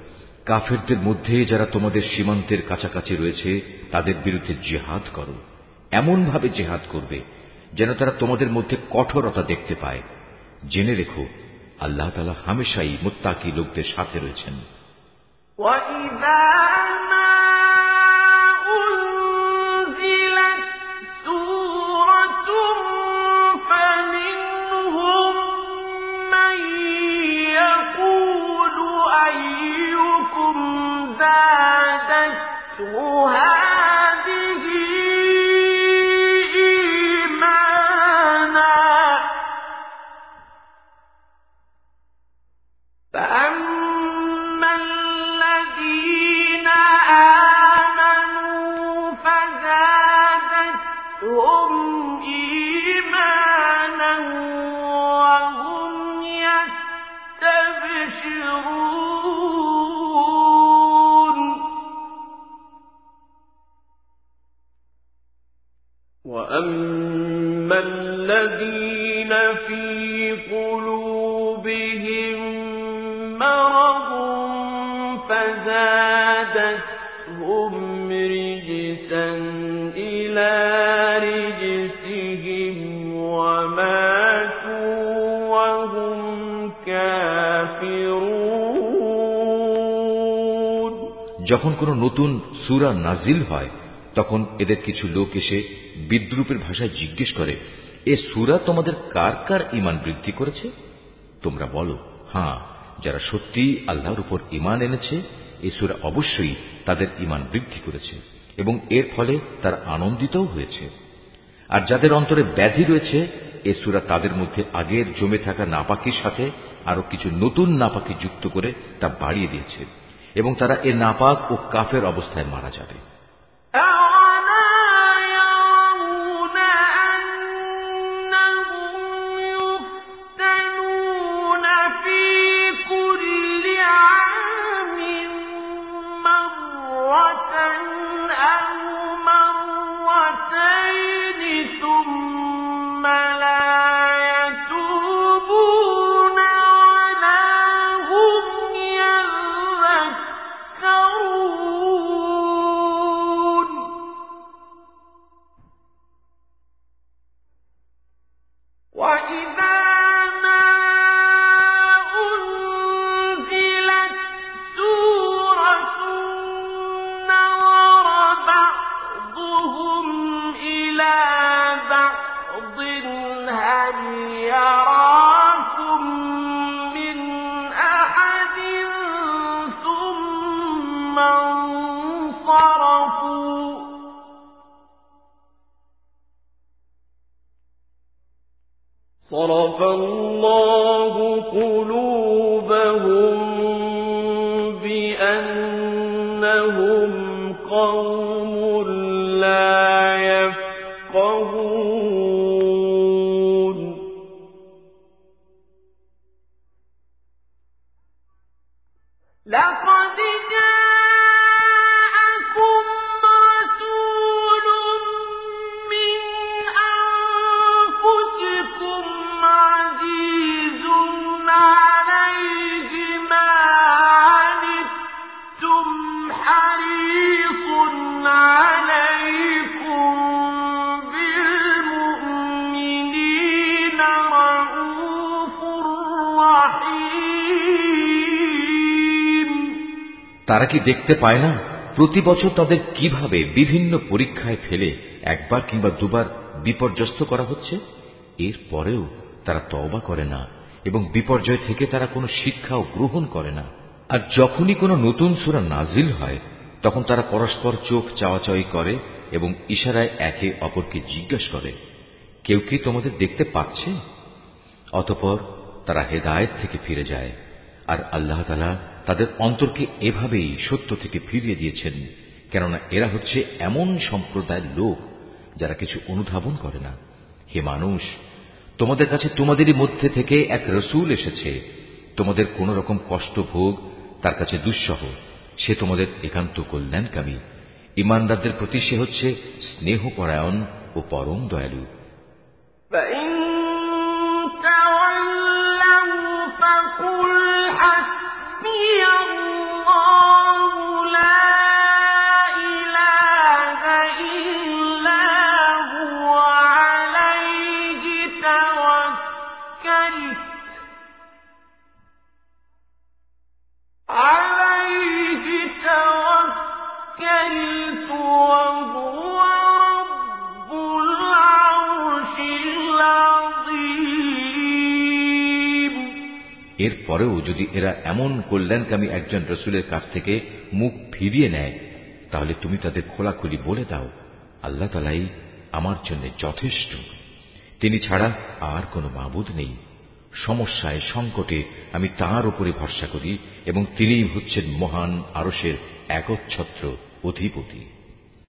কাফেরদের মধ্যে যারা তোমাদের সীমান্তের কাছাকাছি রয়েছে, তাদের বিরুদ্ধে জেহাদ করো। এমনভাবে জেহাদ করবে, যেন তারা তোমাদের মধ্যে কঠোরতা দেখতে পায়। জেনে রেখো, আল্লাহ তালা হামেশাই মোত্তাকি লোকদের সাথে রয়েছেন। زادته যখন কোনো নতুন সুরা নাজিল হয়, তখন এদের কিছু লোক এসে বিদ্রুপের ভাষায় জিজ্ঞেস করে, এ সুরা তোমাদের কার কার ইমান বৃদ্ধি করেছে? তোমরা বলো হ্যাঁ যারা সত্যি আল্লাহর উপর ইমান এনেছে, এ সুরা অবশ্যই তাদের ইমান বৃদ্ধি করেছে এবং এর ফলে তার আনন্দিতও হয়েছে। আর যাদের অন্তরে ব্যাধি রয়েছে, এ সুরা তাদের মধ্যে আগের জমে থাকা নাপাকির সাথে আরও কিছু নতুন নাপাকি যুক্ত করে তা বাড়িয়ে দিয়েছে। এবং তারা এ নাপাক ও কাফের অবস্থায় মারা যাবে। কি দেখতে পায় না? প্রতি বছর তাদের কীভাবে বিভিন্ন পরীক্ষায় ফেলে একবার কিংবা দুবার বিপর্যস্ত করা হচ্ছে? এর পরেও তারা তওবা করে না এবং বিপর্যয় থেকে তারা কোনো শিক্ষাও গ্রহণ করে না। আর যখনই কোনো নতুন সুরা নাজিল হয়, তখন তারা পরস্পর চোখ চাওয়াচাওয়ি করে এবং ইশারায় একে অপরকে জিজ্ঞাসা করে, কেউ কি তোমাদের দেখতে পাচ্ছে? অতপর তারা হেদায়েত থেকে ফিরে যায়। আর আল্লাহ তালা তাদের অন্তরকে এভাবেই সত্য থেকে ফিরিয়ে দিয়েছেন, কেননা এরা হচ্ছে এমন সম্প্রদায়ের লোক যারা কিছু অনুধাবন করে না। হে মানুষ, তোমাদের কাছে তোমাদেরই মধ্যে থেকে এক রসুল এসেছে। তোমাদের কোন রকম কষ্ট ভোগ তার কাছে দুঃসহ। সে তোমাদের একান্ত কল্যাণকামী। ইমানদারদের প্রতি সে হচ্ছে স্নেহপরায়ণ ও পরম দয়ালু। যদি এরা এমন কল্যাণকামী একজন রসুলের কাছ থেকে মুখ ফিরিয়ে নেয়, তাহলে তুমি তাদের খোলাখুলি বলে দাও, আল্লাহ তালাই আমার জন্য যথেষ্ট। তিনি ছাড়া আর কোনো মাবুদ নেই। সমস্যায়, সংকটে আমি তার উপরে ভরসা করি এবং তিনিই হচ্ছেন মহান আরসের একচ্ছত্র অধিপতি।